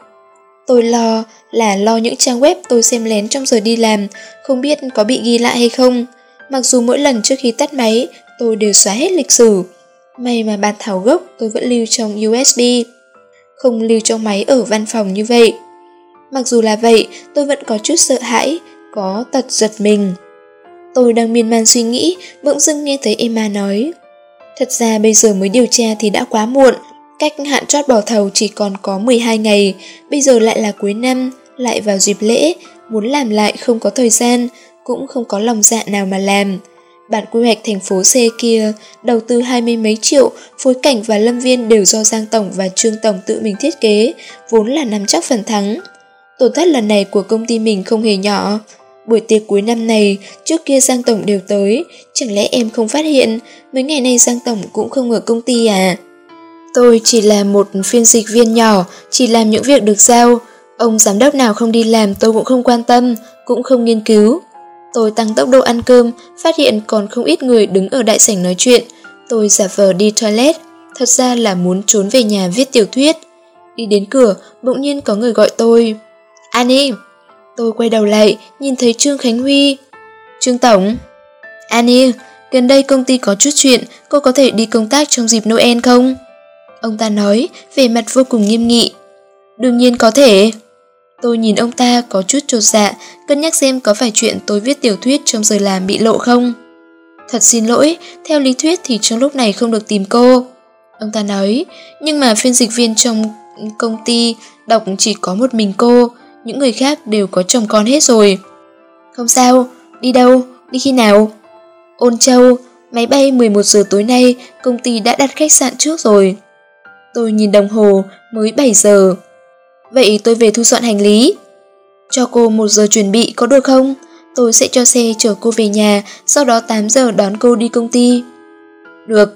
[SPEAKER 1] Tôi lo là lo những trang web tôi xem lén trong giờ đi làm, không biết có bị ghi lại hay không. Mặc dù mỗi lần trước khi tắt máy, tôi đều xóa hết lịch sử. May mà bản thảo gốc tôi vẫn lưu trong USB, không lưu trong máy ở văn phòng như vậy. Mặc dù là vậy, tôi vẫn có chút sợ hãi, có tật giật mình. Tôi đang miên man suy nghĩ, bỗng dưng nghe thấy Emma nói. Thật ra bây giờ mới điều tra thì đã quá muộn, cách hạn chót bỏ thầu chỉ còn có 12 ngày, bây giờ lại là cuối năm, lại vào dịp lễ, muốn làm lại không có thời gian, cũng không có lòng dạ nào mà làm. Bản quy hoạch thành phố C kia, đầu tư hai mươi mấy triệu, phối cảnh và lâm viên đều do Giang Tổng và Trương Tổng tự mình thiết kế, vốn là nắm chắc phần thắng. Tổn thất lần này của công ty mình không hề nhỏ. Buổi tiệc cuối năm này, trước kia Giang Tổng đều tới, chẳng lẽ em không phát hiện, mấy ngày nay Giang Tổng cũng không ở công ty à? Tôi chỉ là một phiên dịch viên nhỏ, chỉ làm những việc được giao. Ông giám đốc nào không đi làm tôi cũng không quan tâm, cũng không nghiên cứu. Tôi tăng tốc độ ăn cơm, phát hiện còn không ít người đứng ở đại sảnh nói chuyện. Tôi giả vờ đi toilet, thật ra là muốn trốn về nhà viết tiểu thuyết. Đi đến cửa, bỗng nhiên có người gọi tôi. Annie! Tôi quay đầu lại, nhìn thấy Trương Khánh Huy. Trương Tổng! Annie, gần đây công ty có chút chuyện, cô có thể đi công tác trong dịp Noel không? Ông ta nói, vẻ mặt vô cùng nghiêm nghị. Đương nhiên có thể. Tôi nhìn ông ta có chút trột dạ, cân nhắc xem có phải chuyện tôi viết tiểu thuyết trong giờ làm bị lộ không. Thật xin lỗi, theo lý thuyết thì trong lúc này không được tìm cô. Ông ta nói, nhưng mà phiên dịch viên trong công ty đọc chỉ có một mình cô, những người khác đều có chồng con hết rồi. Không sao, đi đâu, đi khi nào? Ôn Châu, máy bay 11 giờ tối nay, công ty đã đặt khách sạn trước rồi. Tôi nhìn đồng hồ, mới 7 giờ. Vậy tôi về thu dọn hành lý. Cho cô một giờ chuẩn bị có được không? Tôi sẽ cho xe chở cô về nhà, sau đó 8 giờ đón cô đi công ty. Được.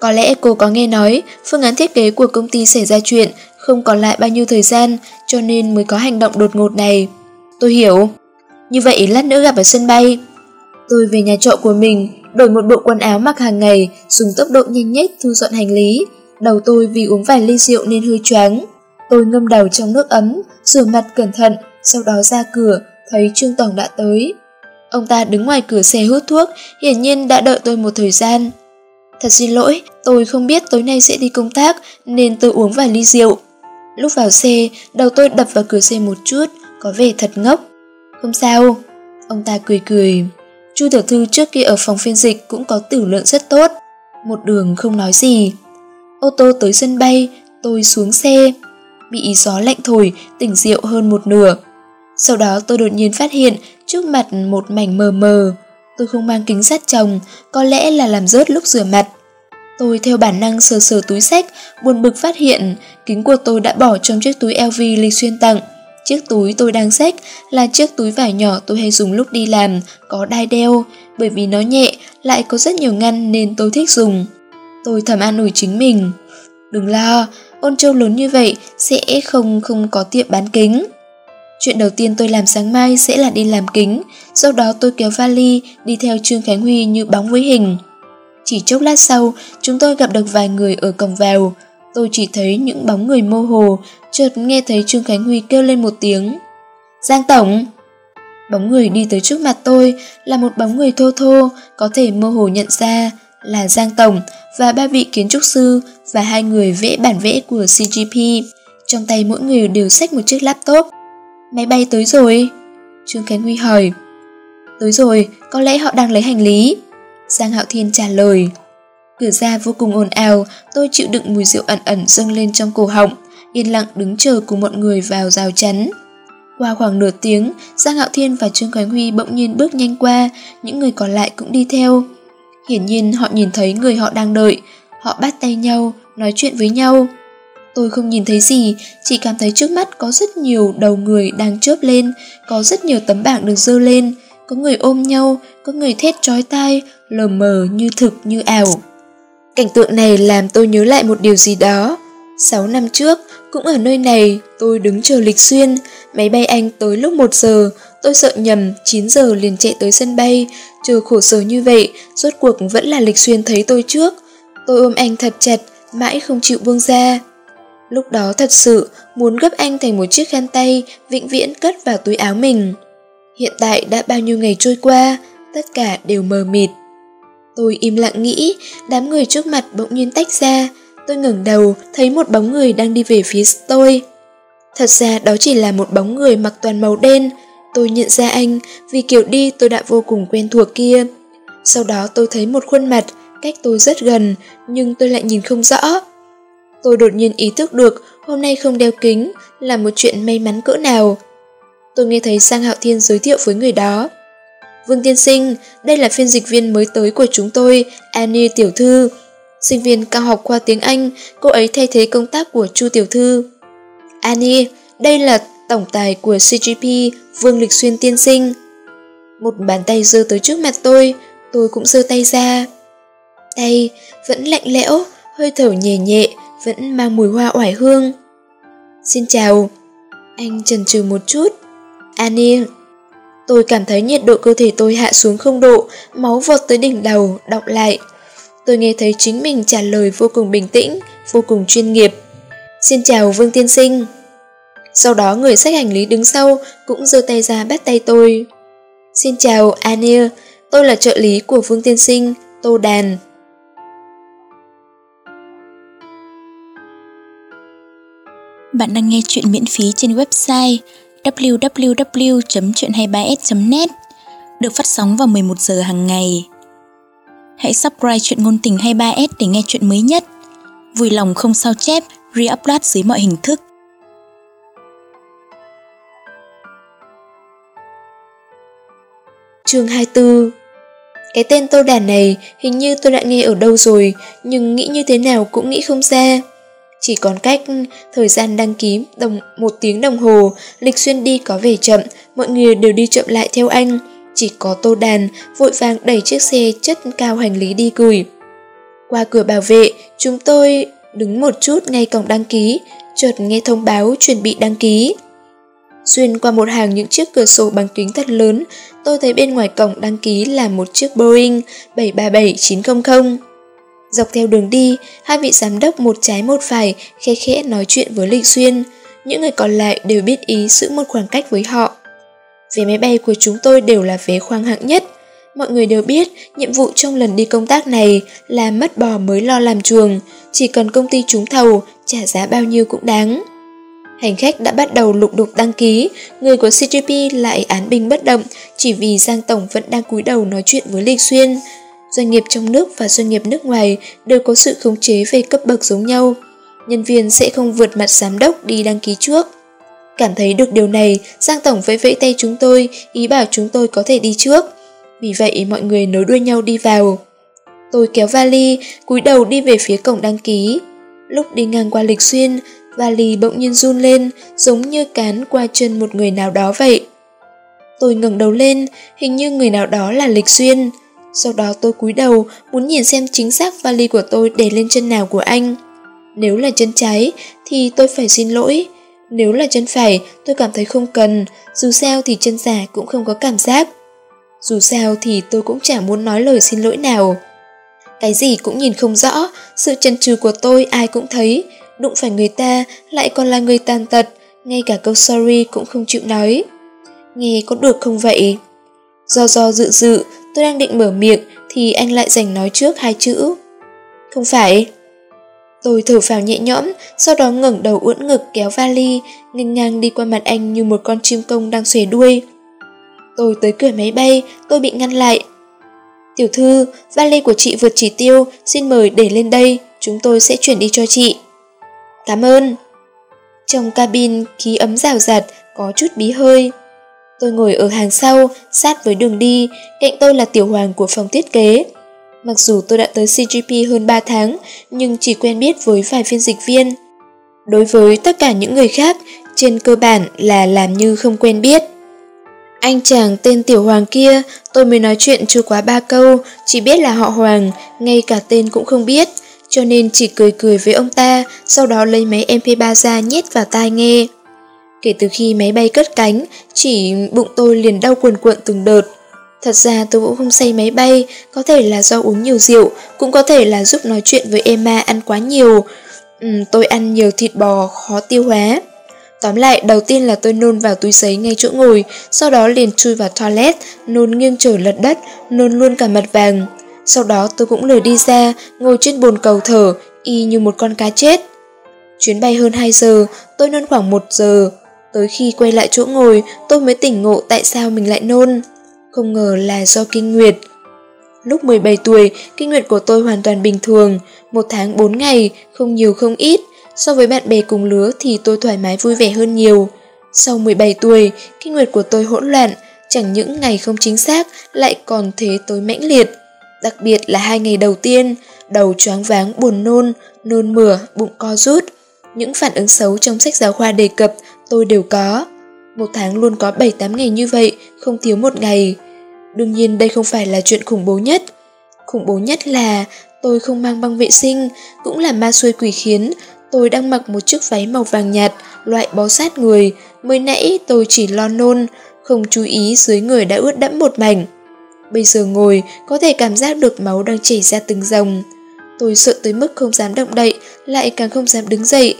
[SPEAKER 1] Có lẽ cô có nghe nói phương án thiết kế của công ty xảy ra chuyện, không còn lại bao nhiêu thời gian, cho nên mới có hành động đột ngột này. Tôi hiểu. Như vậy lát nữa gặp ở sân bay. Tôi về nhà trọ của mình, đổi một bộ quần áo mặc hàng ngày, dùng tốc độ nhanh nhất thu dọn hành lý. Đầu tôi vì uống vài ly rượu nên hơi choáng. Tôi ngâm đầu trong nước ấm, rửa mặt cẩn thận, sau đó ra cửa, thấy Trương Tổng đã tới. Ông ta đứng ngoài cửa xe hút thuốc, hiển nhiên đã đợi tôi một thời gian. Thật xin lỗi, tôi không biết tối nay sẽ đi công tác nên tôi uống vài ly rượu. Lúc vào xe, đầu tôi đập vào cửa xe một chút, có vẻ thật ngốc. Không sao. Ông ta cười cười. Chu tiểu thư trước kia ở phòng phiên dịch cũng có tử lượng rất tốt. Một đường không nói gì. Ô tô tới sân bay, tôi xuống xe. Bị gió lạnh thổi, tỉnh rượu hơn một nửa. Sau đó tôi đột nhiên phát hiện trước mặt một mảnh mờ mờ. Tôi không mang kính sát chồng, có lẽ là làm rớt lúc rửa mặt. Tôi theo bản năng sờ sờ túi sách, buồn bực phát hiện kính của tôi đã bỏ trong chiếc túi LV Lịch Xuyên tặng. Chiếc túi tôi đang xách là chiếc túi vải nhỏ tôi hay dùng lúc đi làm, có đai đeo, bởi vì nó nhẹ, lại có rất nhiều ngăn nên tôi thích dùng. Tôi thầm an ủi chính mình. Đừng lo, ôn châu lớn như vậy sẽ không không có tiệm bán kính. Chuyện đầu tiên tôi làm sáng mai sẽ là đi làm kính, sau đó tôi kéo vali đi theo Trương Khánh Huy như bóng với hình. Chỉ chốc lát sau, chúng tôi gặp được vài người ở cổng vào. Tôi chỉ thấy những bóng người mơ hồ, chợt nghe thấy Trương Khánh Huy kêu lên một tiếng. Giang Tổng! Bóng người đi tới trước mặt tôi là một bóng người thô thô, có thể mơ hồ nhận ra là Giang Tổng và ba vị kiến trúc sư và hai người vẽ bản vẽ của CGP. Trong tay mỗi người đều xách một chiếc laptop. Máy bay tới rồi. Trương Khánh Huy hỏi. Tới rồi, có lẽ họ đang lấy hành lý. Giang Hạo Thiên trả lời. Cửa ra vô cùng ồn ào, tôi chịu đựng mùi rượu ẩn ẩn dâng lên trong cổ họng, yên lặng đứng chờ cùng mọi người vào rào chắn. Qua khoảng nửa tiếng, Giang Hạo Thiên và Trương Khánh Huy bỗng nhiên bước nhanh qua, những người còn lại cũng đi theo. Hiển nhiên họ nhìn thấy người họ đang đợi, họ bắt tay nhau, nói chuyện với nhau. Tôi không nhìn thấy gì, chỉ cảm thấy trước mắt có rất nhiều đầu người đang chớp lên, có rất nhiều tấm bảng được dơ lên, có người ôm nhau, có người thét trói tai, lờ mờ như thực như ảo. Cảnh tượng này làm tôi nhớ lại một điều gì đó. 6 năm trước, cũng ở nơi này, tôi đứng chờ lịch xuyên, máy bay anh tới lúc 1 giờ, tôi sợ nhầm, 9 giờ liền chạy tới sân bay, chờ khổ sở như vậy, rốt cuộc vẫn là lịch xuyên thấy tôi trước. Tôi ôm anh thật chặt, mãi không chịu buông ra. Lúc đó thật sự muốn gấp anh thành một chiếc khăn tay, vĩnh viễn cất vào túi áo mình. Hiện tại đã bao nhiêu ngày trôi qua, tất cả đều mờ mịt. Tôi im lặng nghĩ, đám người trước mặt bỗng nhiên tách ra. Tôi ngẩng đầu, thấy một bóng người đang đi về phía tôi. Thật ra đó chỉ là một bóng người mặc toàn màu đen. Tôi nhận ra anh vì kiểu đi tôi đã vô cùng quen thuộc kia. Sau đó tôi thấy một khuôn mặt, cách tôi rất gần, nhưng tôi lại nhìn không rõ. Tôi đột nhiên ý thức được hôm nay không đeo kính là một chuyện may mắn cỡ nào. Tôi nghe thấy Sang Hạo Thiên giới thiệu với người đó. Vương Tiên Sinh, đây là phiên dịch viên mới tới của chúng tôi, Annie Tiểu Thư. Sinh viên cao học qua tiếng Anh, cô ấy thay thế công tác của Chu Tiểu Thư. Annie, đây là tổng tài của CGP, Vương Lịch Xuyên Tiên Sinh. Một bàn tay giơ tới trước mặt tôi, tôi cũng giơ tay ra. Tay vẫn lạnh lẽo, hơi thở nhẹ nhẹ, vẫn mang mùi hoa oải hương. Xin chào. Anh chần chừ một chút. Annie. Tôi cảm thấy nhiệt độ cơ thể tôi hạ xuống không độ, máu vọt tới đỉnh đầu, đọng lại. Tôi nghe thấy chính mình trả lời vô cùng bình tĩnh, vô cùng chuyên nghiệp. Xin chào Vương Tiên Sinh. Sau đó người sách hành lý đứng sau cũng giơ tay ra bắt tay tôi. Xin chào anir. tôi là trợ lý của Vương Tiên Sinh, Tô Đàn.
[SPEAKER 2] Bạn đang nghe chuyện miễn phí trên website www.chuyện23s.net được phát sóng vào 11 giờ hàng ngày. Hãy subscribe chuyện ngôn tình 23s để nghe chuyện mới nhất. Vui lòng không sao chép, re-upload dưới mọi hình thức.
[SPEAKER 1] Chương 24 Cái tên Tô Đàn này hình như tôi đã nghe ở đâu rồi, nhưng nghĩ như thế nào cũng nghĩ không ra. Chỉ còn cách thời gian đăng ký đồng một tiếng đồng hồ, lịch xuyên đi có vẻ chậm, mọi người đều đi chậm lại theo anh. Chỉ có Tô Đàn vội vàng đẩy chiếc xe chất cao hành lý đi gửi. Qua cửa bảo vệ, chúng tôi đứng một chút ngay cổng đăng ký, chợt nghe thông báo chuẩn bị đăng ký. Xuyên qua một hàng những chiếc cửa sổ bằng kính thật lớn, tôi thấy bên ngoài cổng đăng ký là một chiếc Boeing 737-900. Dọc theo đường đi, hai vị giám đốc một trái một phải khẽ khẽ nói chuyện với Lịch Xuyên. Những người còn lại đều biết ý giữ một khoảng cách với họ. Vé máy bay của chúng tôi đều là vé khoang hạng nhất. Mọi người đều biết nhiệm vụ trong lần đi công tác này là mất bò mới lo làm chuồng, chỉ cần công ty trúng thầu, trả giá bao nhiêu cũng đáng. Hành khách đã bắt đầu lục đục đăng ký, người của CGP lại án binh bất động chỉ vì Giang Tổng vẫn đang cúi đầu nói chuyện với Lịch Xuyên. Doanh nghiệp trong nước và doanh nghiệp nước ngoài đều có sự khống chế về cấp bậc giống nhau. Nhân viên sẽ không vượt mặt giám đốc đi đăng ký trước. Cảm thấy được điều này, Giang Tổng vẫy vẫy tay chúng tôi, ý bảo chúng tôi có thể đi trước. Vì vậy mọi người nối đuôi nhau đi vào. Tôi kéo vali, cúi đầu đi về phía cổng đăng ký. Lúc đi ngang qua lịch xuyên, vali bỗng nhiên run lên, giống như cán qua chân một người nào đó vậy. Tôi ngẩng đầu lên, hình như người nào đó là lịch xuyên. Sau đó tôi cúi đầu, muốn nhìn xem chính xác vali của tôi để lên chân nào của anh. Nếu là chân trái, thì tôi phải xin lỗi. Nếu là chân phải, tôi cảm thấy không cần, dù sao thì chân giả cũng không có cảm giác. Dù sao thì tôi cũng chẳng muốn nói lời xin lỗi nào. Cái gì cũng nhìn không rõ, sự chần chừ của tôi ai cũng thấy, đụng phải người ta lại còn là người tàn tật, ngay cả câu sorry cũng không chịu nói. Nghe có được không vậy? Do do dự dự, tôi đang định mở miệng thì anh lại giành nói trước hai chữ. Không phải. Tôi thở phào nhẹ nhõm, sau đó ngẩng đầu uốn ngực kéo vali, nghênh ngang đi qua mặt anh như một con chim công đang xòe đuôi. Tôi tới cửa máy bay, tôi bị ngăn lại. Tiểu thư, vali của chị vượt chỉ tiêu, xin mời để lên đây, chúng tôi sẽ chuyển đi cho chị. Cảm ơn. Trong cabin, khí ấm rào rạt, có chút bí hơi. Tôi ngồi ở hàng sau, sát với đường đi, cạnh tôi là tiểu hoàng của phòng thiết kế. Mặc dù tôi đã tới CGP hơn 3 tháng, nhưng chỉ quen biết với vài phiên dịch viên. Đối với tất cả những người khác, trên cơ bản là làm như không quen biết. Anh chàng tên Tiểu Hoàng kia, tôi mới nói chuyện chưa quá ba câu, chỉ biết là họ Hoàng, ngay cả tên cũng không biết, cho nên chỉ cười cười với ông ta, sau đó lấy máy MP3 ra nhét vào tai nghe. Kể từ khi máy bay cất cánh, chỉ bụng tôi liền đau cuồn cuộn từng đợt. Thật ra tôi cũng không say máy bay, có thể là do uống nhiều rượu, cũng có thể là giúp nói chuyện với Emma ăn quá nhiều. Ừ, tôi ăn nhiều thịt bò, khó tiêu hóa. Tóm lại, đầu tiên là tôi nôn vào túi giấy ngay chỗ ngồi, sau đó liền chui vào toilet, nôn nghiêng trời lật đất, nôn luôn cả mặt vàng. Sau đó tôi cũng lười đi ra, ngồi trên bồn cầu thở, y như một con cá chết. Chuyến bay hơn 2 giờ, tôi nôn khoảng 1 giờ. Tới khi quay lại chỗ ngồi, tôi mới tỉnh ngộ tại sao mình lại nôn. Không ngờ là do kinh nguyệt. Lúc 17 tuổi, kinh nguyệt của tôi hoàn toàn bình thường, một tháng 4 ngày, không nhiều không ít. So với bạn bè cùng lứa thì tôi thoải mái vui vẻ hơn nhiều. Sau 17 tuổi, kinh nguyệt của tôi hỗn loạn, chẳng những ngày không chính xác lại còn thế tối mãnh liệt. Đặc biệt là hai ngày đầu tiên, đầu choáng váng buồn nôn, nôn mửa, bụng co rút. Những phản ứng xấu trong sách giáo khoa đề cập tôi đều có. Một tháng luôn có 7-8 ngày như vậy, không thiếu một ngày. Đương nhiên đây không phải là chuyện khủng bố nhất. Khủng bố nhất là tôi không mang băng vệ sinh, cũng là ma xuôi quỷ khiến. Tôi đang mặc một chiếc váy màu vàng nhạt, loại bó sát người. Mới nãy tôi chỉ lo nôn, không chú ý dưới người đã ướt đẫm một mảnh. Bây giờ ngồi, có thể cảm giác được máu đang chảy ra từng dòng. Tôi sợ tới mức không dám động đậy, lại càng không dám đứng dậy.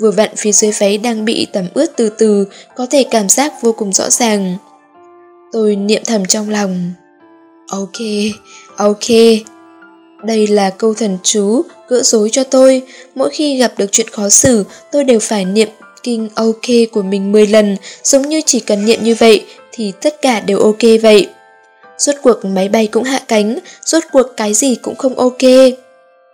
[SPEAKER 1] Vừa vặn phía dưới váy đang bị tẩm ướt từ từ, có thể cảm giác vô cùng rõ ràng. Tôi niệm thầm trong lòng. Ok, ok. Đây là câu thần chú, gỡ rối cho tôi. Mỗi khi gặp được chuyện khó xử, tôi đều phải niệm kinh ok của mình 10 lần, giống như chỉ cần niệm như vậy thì tất cả đều ok vậy. Rốt cuộc máy bay cũng hạ cánh, rốt cuộc cái gì cũng không ok.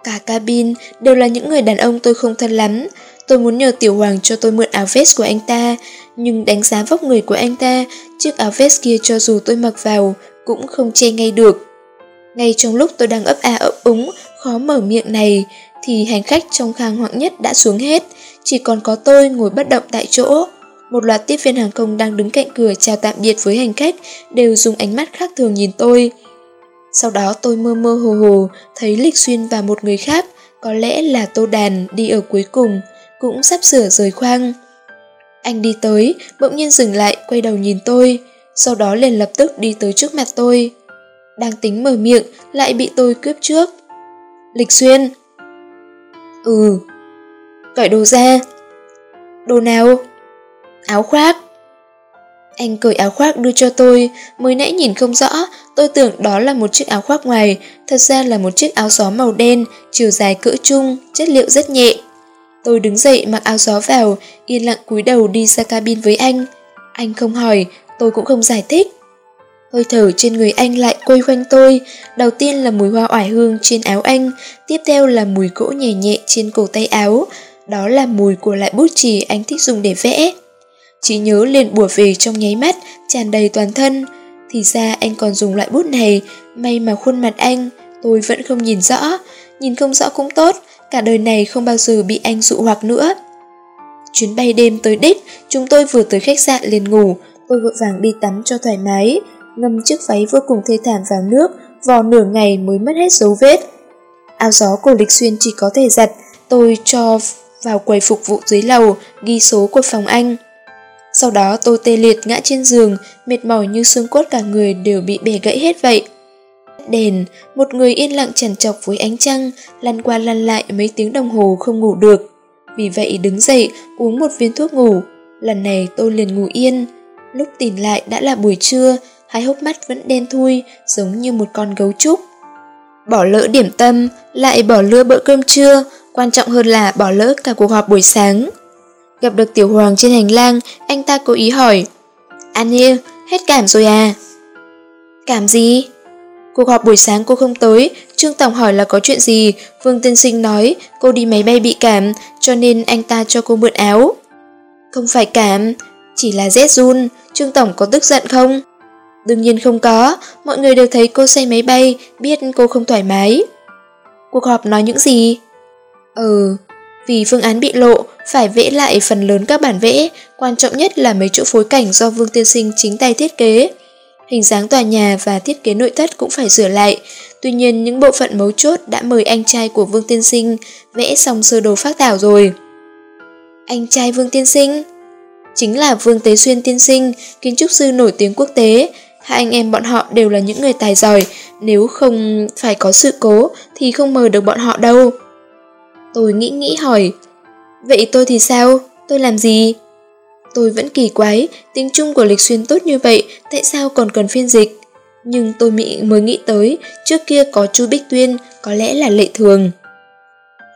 [SPEAKER 1] Cả cabin đều là những người đàn ông tôi không thân lắm. Tôi muốn nhờ Tiểu Hoàng cho tôi mượn áo vest của anh ta, nhưng đánh giá vóc người của anh ta, chiếc áo vest kia cho dù tôi mặc vào cũng không che ngay được. Ngay trong lúc tôi đang ấp a ấp úng, khó mở miệng này, thì hành khách trong khang hoạng nhất đã xuống hết, chỉ còn có tôi ngồi bất động tại chỗ. Một loạt tiếp viên hàng không đang đứng cạnh cửa chào tạm biệt với hành khách đều dùng ánh mắt khác thường nhìn tôi. Sau đó tôi mơ mơ hồ hồ thấy Lịch Xuyên và một người khác, có lẽ là Tô Đàn đi ở cuối cùng, cũng sắp sửa rời khoang. Anh đi tới, bỗng nhiên dừng lại, quay đầu nhìn tôi, sau đó liền lập tức đi tới trước mặt tôi. Đang tính mở miệng, lại bị tôi cướp trước. Lịch Xuyên Ừ Cởi đồ ra Đồ nào? Áo khoác Anh cởi áo khoác đưa cho tôi Mới nãy nhìn không rõ Tôi tưởng đó là một chiếc áo khoác ngoài Thật ra là một chiếc áo gió màu đen Chiều dài cỡ trung Chất liệu rất nhẹ Tôi đứng dậy mặc áo gió vào Yên lặng cúi đầu đi ra cabin với anh Anh không hỏi Tôi cũng không giải thích Hơi thở trên người anh lại quây quanh tôi, đầu tiên là mùi hoa oải hương trên áo anh, tiếp theo là mùi gỗ nhẹ nhẹ trên cổ tay áo, đó là mùi của loại bút chì anh thích dùng để vẽ. Chỉ nhớ liền bùa về trong nháy mắt, tràn đầy toàn thân. Thì ra anh còn dùng loại bút này, may mà khuôn mặt anh, tôi vẫn không nhìn rõ. Nhìn không rõ cũng tốt, cả đời này không bao giờ bị anh dụ hoặc nữa. Chuyến bay đêm tới đích, chúng tôi vừa tới khách sạn liền ngủ, tôi vội vàng đi tắm cho thoải mái, ngâm chiếc váy vô cùng thê thảm vào nước, vò nửa ngày mới mất hết dấu vết. Áo gió của Lịch Xuyên chỉ có thể giặt, tôi cho vào quầy phục vụ dưới lầu, ghi số của phòng anh. Sau đó tôi tê liệt ngã trên giường, mệt mỏi như xương cốt cả người đều bị bẻ gãy hết vậy. Đèn, một người yên lặng trần trọc với ánh trăng, lăn qua lăn lại mấy tiếng đồng hồ không ngủ được. Vì vậy đứng dậy, uống một viên thuốc ngủ. Lần này tôi liền ngủ yên. Lúc tỉnh lại đã là buổi trưa, hai hốc mắt vẫn đen thui, giống như một con gấu trúc. Bỏ lỡ điểm tâm, lại bỏ lỡ bữa cơm trưa, quan trọng hơn là bỏ lỡ cả cuộc họp buổi sáng. Gặp được Tiểu Hoàng trên hành lang, anh ta cố ý hỏi. anh yêu, hết cảm rồi à? Cảm gì? Cuộc họp buổi sáng cô không tới, Trương Tổng hỏi là có chuyện gì, Vương Tiên Sinh nói cô đi máy bay bị cảm, cho nên anh ta cho cô mượn áo. Không phải cảm, chỉ là rét run, Trương Tổng có tức giận không? Đương nhiên không có, mọi người đều thấy cô say máy bay, biết cô không thoải mái. Cuộc họp nói những gì? Ừ, vì phương án bị lộ, phải vẽ lại phần lớn các bản vẽ, quan trọng nhất là mấy chỗ phối cảnh do Vương Tiên Sinh chính tay thiết kế. Hình dáng tòa nhà và thiết kế nội thất cũng phải sửa lại, tuy nhiên những bộ phận mấu chốt đã mời anh trai của Vương Tiên Sinh vẽ xong sơ đồ phát thảo rồi. Anh trai Vương Tiên Sinh? Chính là Vương Tế Xuyên Tiên Sinh, kiến trúc sư nổi tiếng quốc tế, Hai anh em bọn họ đều là những người tài giỏi, nếu không phải có sự cố thì không mời được bọn họ đâu. Tôi nghĩ nghĩ hỏi, vậy tôi thì sao? Tôi làm gì? Tôi vẫn kỳ quái, tiếng Trung của lịch xuyên tốt như vậy, tại sao còn cần phiên dịch? Nhưng tôi mới nghĩ tới, trước kia có chu Bích Tuyên, có lẽ là lệ thường.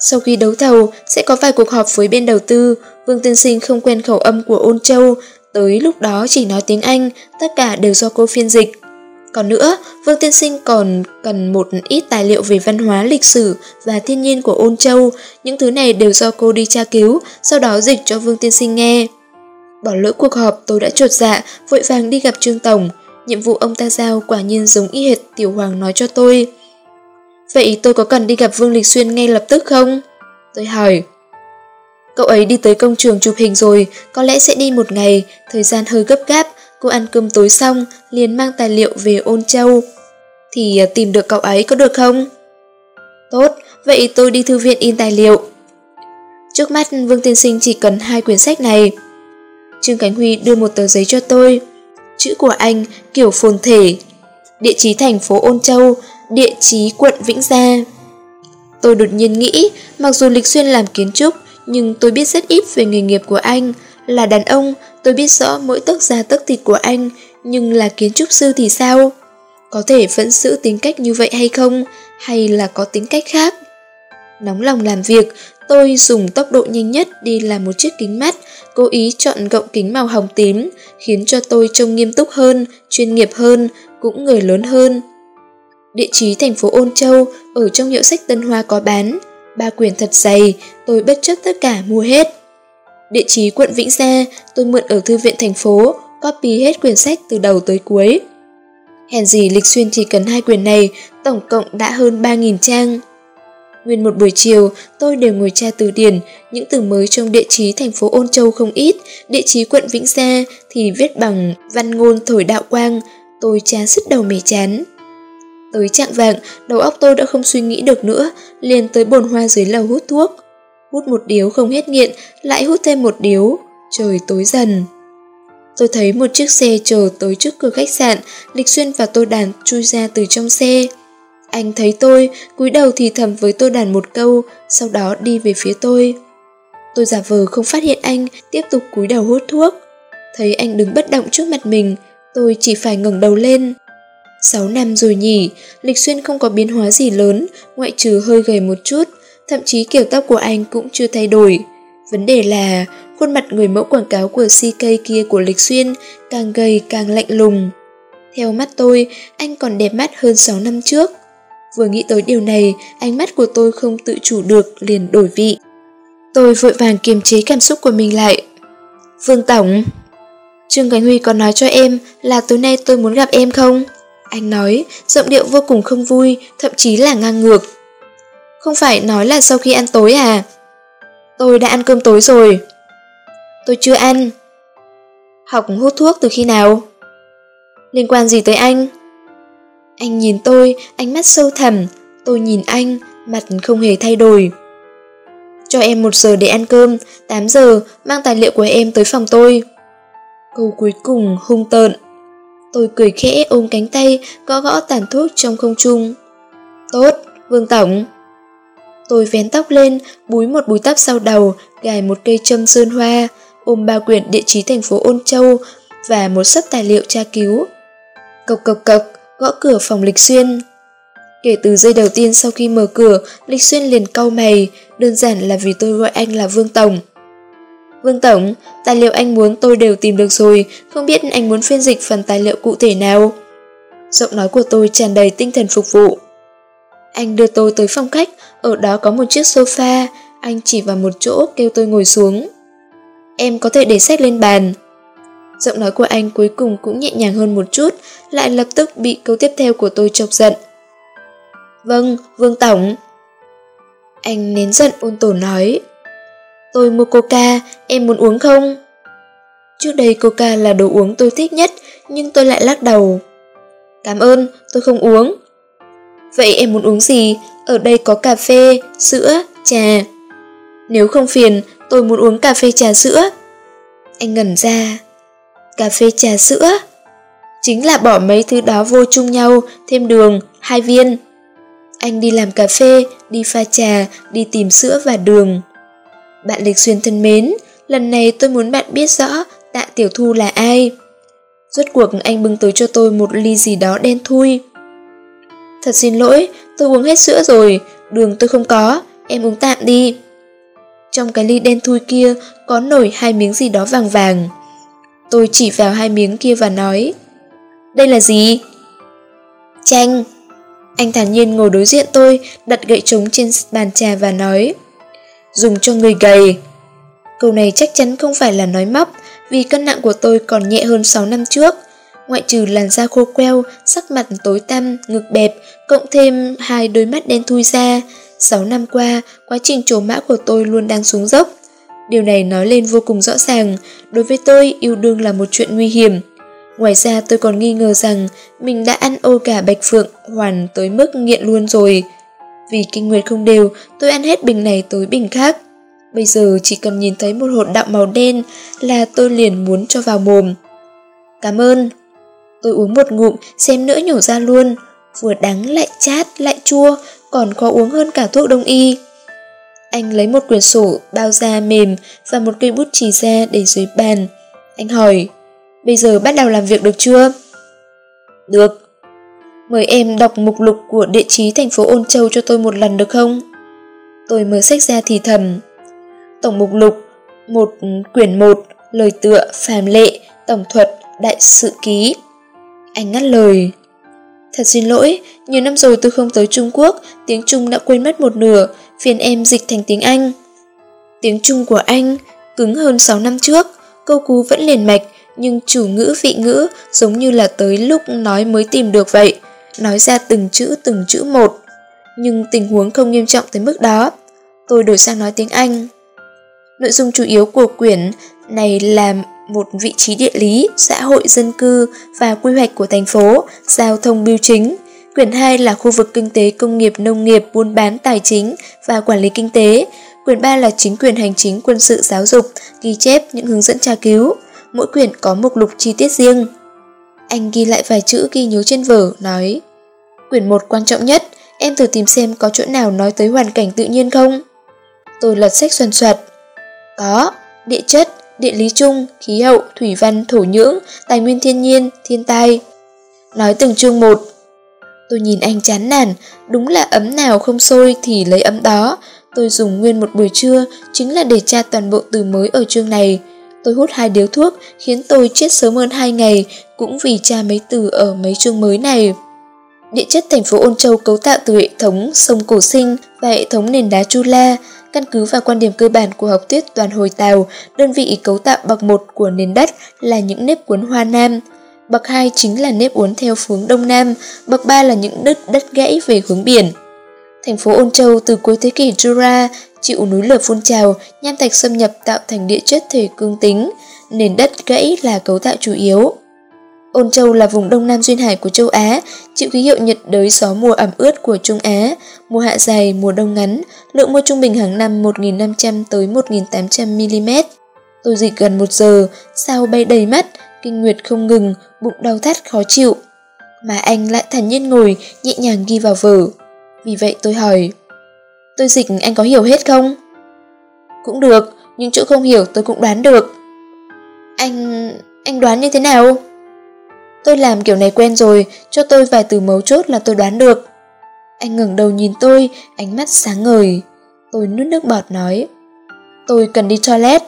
[SPEAKER 1] Sau khi đấu thầu, sẽ có vài cuộc họp với bên đầu tư, Vương Tiên Sinh không quen khẩu âm của Ôn Châu, Tới lúc đó chỉ nói tiếng Anh, tất cả đều do cô phiên dịch. Còn nữa, Vương Tiên Sinh còn cần một ít tài liệu về văn hóa, lịch sử và thiên nhiên của Ôn Châu. Những thứ này đều do cô đi tra cứu, sau đó dịch cho Vương Tiên Sinh nghe. Bỏ lỡ cuộc họp tôi đã trột dạ, vội vàng đi gặp Trương Tổng. Nhiệm vụ ông ta giao quả nhiên giống y hệt Tiểu Hoàng nói cho tôi. Vậy tôi có cần đi gặp Vương Lịch Xuyên ngay lập tức không? Tôi hỏi. Cậu ấy đi tới công trường chụp hình rồi, có lẽ sẽ đi một ngày, thời gian hơi gấp gáp, cô ăn cơm tối xong, liền mang tài liệu về ôn châu. Thì à, tìm được cậu ấy có được không? Tốt, vậy tôi đi thư viện in tài liệu. Trước mắt Vương Tiên Sinh chỉ cần hai quyển sách này. Trương Cánh Huy đưa một tờ giấy cho tôi. Chữ của anh kiểu phồn thể. Địa chỉ thành phố Ôn Châu, địa chỉ quận Vĩnh Gia. Tôi đột nhiên nghĩ, mặc dù Lịch Xuyên làm kiến trúc, nhưng tôi biết rất ít về nghề nghiệp của anh. Là đàn ông, tôi biết rõ mỗi tấc da tấc thịt của anh, nhưng là kiến trúc sư thì sao? Có thể vẫn giữ tính cách như vậy hay không? Hay là có tính cách khác? Nóng lòng làm việc, tôi dùng tốc độ nhanh nhất đi làm một chiếc kính mắt, cố ý chọn gọng kính màu hồng tím, khiến cho tôi trông nghiêm túc hơn, chuyên nghiệp hơn, cũng người lớn hơn. Địa chỉ thành phố Ôn Châu, ở trong hiệu sách Tân Hoa có bán. Ba quyển thật dày, tôi bất chấp tất cả mua hết. Địa chỉ quận Vĩnh Gia, tôi mượn ở thư viện thành phố, copy hết quyển sách từ đầu tới cuối. Hèn gì Lịch Xuyên chỉ cần hai quyển này, tổng cộng đã hơn 3.000 trang. Nguyên một buổi chiều, tôi đều ngồi tra từ điển, những từ mới trong địa chí thành phố Ôn Châu không ít, địa chí quận Vĩnh Gia thì viết bằng văn ngôn thổi đạo quang, tôi tra sứt đầu mẻ chán. Tới trạng vạng, đầu óc tôi đã không suy nghĩ được nữa, liền tới bồn hoa dưới lầu hút thuốc. Hút một điếu không hết nghiện, lại hút thêm một điếu, trời tối dần. Tôi thấy một chiếc xe chờ tới trước cửa khách sạn, Lịch Xuyên và tôi Đàn chui ra từ trong xe. Anh thấy tôi, cúi đầu thì thầm với tôi Đàn một câu, sau đó đi về phía tôi. Tôi giả vờ không phát hiện anh, tiếp tục cúi đầu hút thuốc. Thấy anh đứng bất động trước mặt mình, tôi chỉ phải ngẩng đầu lên. 6 năm rồi nhỉ, Lịch Xuyên không có biến hóa gì lớn, ngoại trừ hơi gầy một chút, thậm chí kiểu tóc của anh cũng chưa thay đổi. Vấn đề là khuôn mặt người mẫu quảng cáo của CK kia của Lịch Xuyên càng gầy càng lạnh lùng. Theo mắt tôi, anh còn đẹp mắt hơn 6 năm trước. Vừa nghĩ tới điều này, ánh mắt của tôi không tự chủ được liền đổi vị. Tôi vội vàng kiềm chế cảm xúc của mình lại. Vương Tổng Trương cánh Huy có nói cho em là tối nay tôi muốn gặp em không? Anh nói, giọng điệu vô cùng không vui, thậm chí là ngang ngược. Không phải nói là sau khi ăn tối à? Tôi đã ăn cơm tối rồi. Tôi chưa ăn. Học hút thuốc từ khi nào? Liên quan gì tới anh? Anh nhìn tôi, ánh mắt sâu thẳm, tôi nhìn anh, mặt không hề thay đổi. Cho em một giờ để ăn cơm, 8 giờ mang tài liệu của em tới phòng tôi. Câu cuối cùng hung tợn. Tôi cười khẽ ôm cánh tay, gõ gõ tàn thuốc trong không trung. Tốt, Vương Tổng. Tôi vén tóc lên, búi một búi tóc sau đầu, gài một cây châm sơn hoa, ôm ba quyển địa chí thành phố Ôn Châu và một sấp tài liệu tra cứu. Cộc cộc cộc, gõ cửa phòng Lịch Xuyên. Kể từ giây đầu tiên sau khi mở cửa, Lịch Xuyên liền cau mày, đơn giản là vì tôi gọi anh là Vương Tổng. Vương Tổng, tài liệu anh muốn tôi đều tìm được rồi, không biết anh muốn phiên dịch phần tài liệu cụ thể nào. Giọng nói của tôi tràn đầy tinh thần phục vụ. Anh đưa tôi tới phòng khách, ở đó có một chiếc sofa, anh chỉ vào một chỗ kêu tôi ngồi xuống. Em có thể để sách lên bàn. Giọng nói của anh cuối cùng cũng nhẹ nhàng hơn một chút, lại lập tức bị câu tiếp theo của tôi chọc giận. Vâng, Vương Tổng. Anh nén giận ôn tồn nói. Tôi mua coca, em muốn uống không? Trước đây coca là đồ uống tôi thích nhất, nhưng tôi lại lắc đầu. Cảm ơn, tôi không uống. Vậy em muốn uống gì? Ở đây có cà phê, sữa, trà. Nếu không phiền, tôi muốn uống cà phê trà sữa. Anh ngẩn ra. Cà phê trà sữa? Chính là bỏ mấy thứ đó vô chung nhau, thêm đường, hai viên. Anh đi làm cà phê, đi pha trà, đi tìm sữa và đường. Bạn Lịch Xuyên thân mến, lần này tôi muốn bạn biết rõ tạ tiểu thu là ai. Rốt cuộc anh bưng tới cho tôi một ly gì đó đen thui. Thật xin lỗi, tôi uống hết sữa rồi, đường tôi không có, em uống tạm đi. Trong cái ly đen thui kia có nổi hai miếng gì đó vàng vàng. Tôi chỉ vào hai miếng kia và nói Đây là gì? Chanh. Anh thản nhiên ngồi đối diện tôi Đặt gậy trống trên bàn trà và nói Dùng cho người gầy. Câu này chắc chắn không phải là nói móc Vì cân nặng của tôi còn nhẹ hơn 6 năm trước Ngoại trừ làn da khô queo Sắc mặt tối tăm, ngực bẹp Cộng thêm hai đôi mắt đen thui ra. 6 năm qua, quá trình trổ mã của tôi luôn đang xuống dốc. Điều này nói lên vô cùng rõ ràng, đối với tôi yêu đương là một chuyện nguy hiểm. Ngoài ra tôi còn nghi ngờ rằng mình đã ăn ô cả bạch phượng hoàn tới mức nghiện luôn rồi. Vì kinh nguyệt không đều, tôi ăn hết bình này tới bình khác. Bây giờ chỉ cần nhìn thấy một hột đạo màu đen là tôi liền muốn cho vào mồm. Cảm ơn. Tôi uống một ngụm, xem nữa nhổ ra luôn. Vừa đắng lại chát, lại chua, còn khó uống hơn cả thuốc đông y. Anh lấy một quyển sổ bao da mềm và một cây bút chì ra để dưới bàn. Anh hỏi, bây giờ bắt đầu làm việc được chưa? Được. Mời em đọc mục lục của địa chí thành phố Ôn Châu cho tôi một lần được không? Tôi mở sách ra thì thầm. Tổng mục lục, một quyển một, lời tựa, phàm lệ, tổng thuật, đại sự ký. Anh ngắt lời. Thật xin lỗi, nhiều năm rồi tôi không tới Trung Quốc, tiếng Trung đã quên mất một nửa, phiền em dịch thành tiếng Anh. Tiếng Trung của anh cứng hơn 6 năm trước, câu cú vẫn liền mạch, nhưng chủ ngữ vị ngữ giống như là tới lúc nói mới tìm được vậy, nói ra từng chữ từng chữ một. Nhưng tình huống không nghiêm trọng tới mức đó. Tôi đổi sang nói tiếng Anh. Nội dung chủ yếu của quyển này là một vị trí địa lý, xã hội dân cư và quy hoạch của thành phố, giao thông bưu chính. Quyển 2 là khu vực kinh tế, công nghiệp, nông nghiệp, buôn bán, tài chính và quản lý kinh tế. Quyển 3 là chính quyền hành chính, quân sự, giáo dục, ghi chép những hướng dẫn tra cứu. Mỗi quyển có mục lục chi tiết riêng. Anh ghi lại vài chữ ghi nhớ trên vở, nói Quyển 1 quan trọng nhất, em thử tìm xem có chỗ nào nói tới hoàn cảnh tự nhiên không? Tôi lật sách xoan soạt. Có, địa chất, địa lý chung, khí hậu, thủy văn, thổ nhưỡng, tài nguyên thiên nhiên, thiên tai. Nói từng chương một. Tôi nhìn anh chán nản, đúng là ấm nào không sôi thì lấy ấm đó. Tôi dùng nguyên một buổi trưa chính là để tra toàn bộ từ mới ở chương này. Tôi hút hai điếu thuốc khiến tôi chết sớm hơn hai ngày cũng vì tra mấy từ ở mấy chương mới này. Địa chất thành phố Ôn Châu cấu tạo từ hệ thống sông Cổ Sinh và hệ thống nền đá Chu La, Căn cứ vào quan điểm cơ bản của học thuyết toàn hồi tàu, đơn vị cấu tạo bậc một của nền đất là những nếp cuốn hoa nam. Bậc 2 chính là nếp uốn theo hướng đông nam, bậc 3 là những đất đất gãy về hướng biển. Thành phố Ôn Châu từ cuối thế kỷ Jura chịu núi lửa phun trào, nham thạch xâm nhập tạo thành địa chất thể cương tính, nền đất gãy là cấu tạo chủ yếu. Ôn Châu là vùng đông nam duyên hải của châu Á, chịu khí hậu nhiệt đới gió mùa ẩm ướt của Trung Á, mùa hạ dài, mùa đông ngắn, lượng mưa trung bình hàng năm 1.500 tới 1.800 mm. Tôi dịch gần một giờ, sao bay đầy mắt, kinh nguyệt không ngừng, bụng đau thắt khó chịu. Mà anh lại thản nhiên ngồi, nhẹ nhàng ghi vào vở. Vì vậy tôi hỏi, tôi dịch anh có hiểu hết không? Cũng được, nhưng chỗ không hiểu tôi cũng đoán được. Anh... anh đoán như thế nào? Tôi làm kiểu này quen rồi, cho tôi vài từ mấu chốt là tôi đoán được. Anh ngẩng đầu nhìn tôi, ánh mắt sáng ngời. Tôi nuốt nước bọt nói. Tôi cần đi toilet.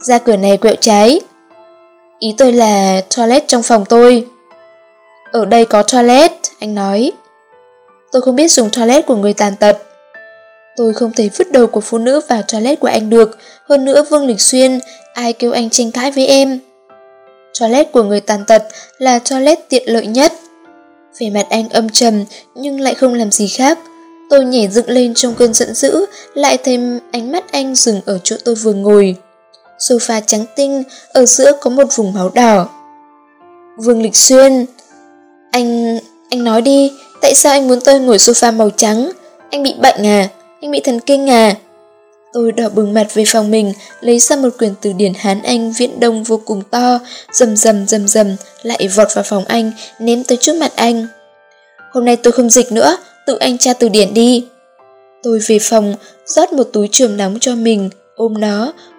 [SPEAKER 1] Ra cửa này quẹo trái. Ý tôi là toilet trong phòng tôi. Ở đây có toilet, anh nói. Tôi không biết dùng toilet của người tàn tật. Tôi không thể vứt đầu của phụ nữ vào toilet của anh được, hơn nữa Vương Lịch Xuyên, ai kêu anh tranh cãi với em. Toilet của người tàn tật là toilet tiện lợi nhất. Về mặt anh âm trầm nhưng lại không làm gì khác. Tôi nhảy dựng lên trong cơn giận dữ, lại thêm ánh mắt anh dừng ở chỗ tôi vừa ngồi. Sofa trắng tinh, ở giữa có một vùng máu đỏ. Vương Lịch Xuyên Anh... anh nói đi, tại sao anh muốn tôi ngồi sofa màu trắng? Anh bị bệnh à? Anh bị thần kinh à? Tôi đỏ bừng mặt về phòng mình, lấy ra một quyển từ điển Hán Anh viễn đông vô cùng to, rầm rầm rầm rầm, lại vọt vào phòng anh, ném tới trước mặt anh. Hôm nay tôi không dịch nữa, tự anh tra từ điển đi. Tôi về phòng, rót một túi trường nóng cho mình, ôm nó,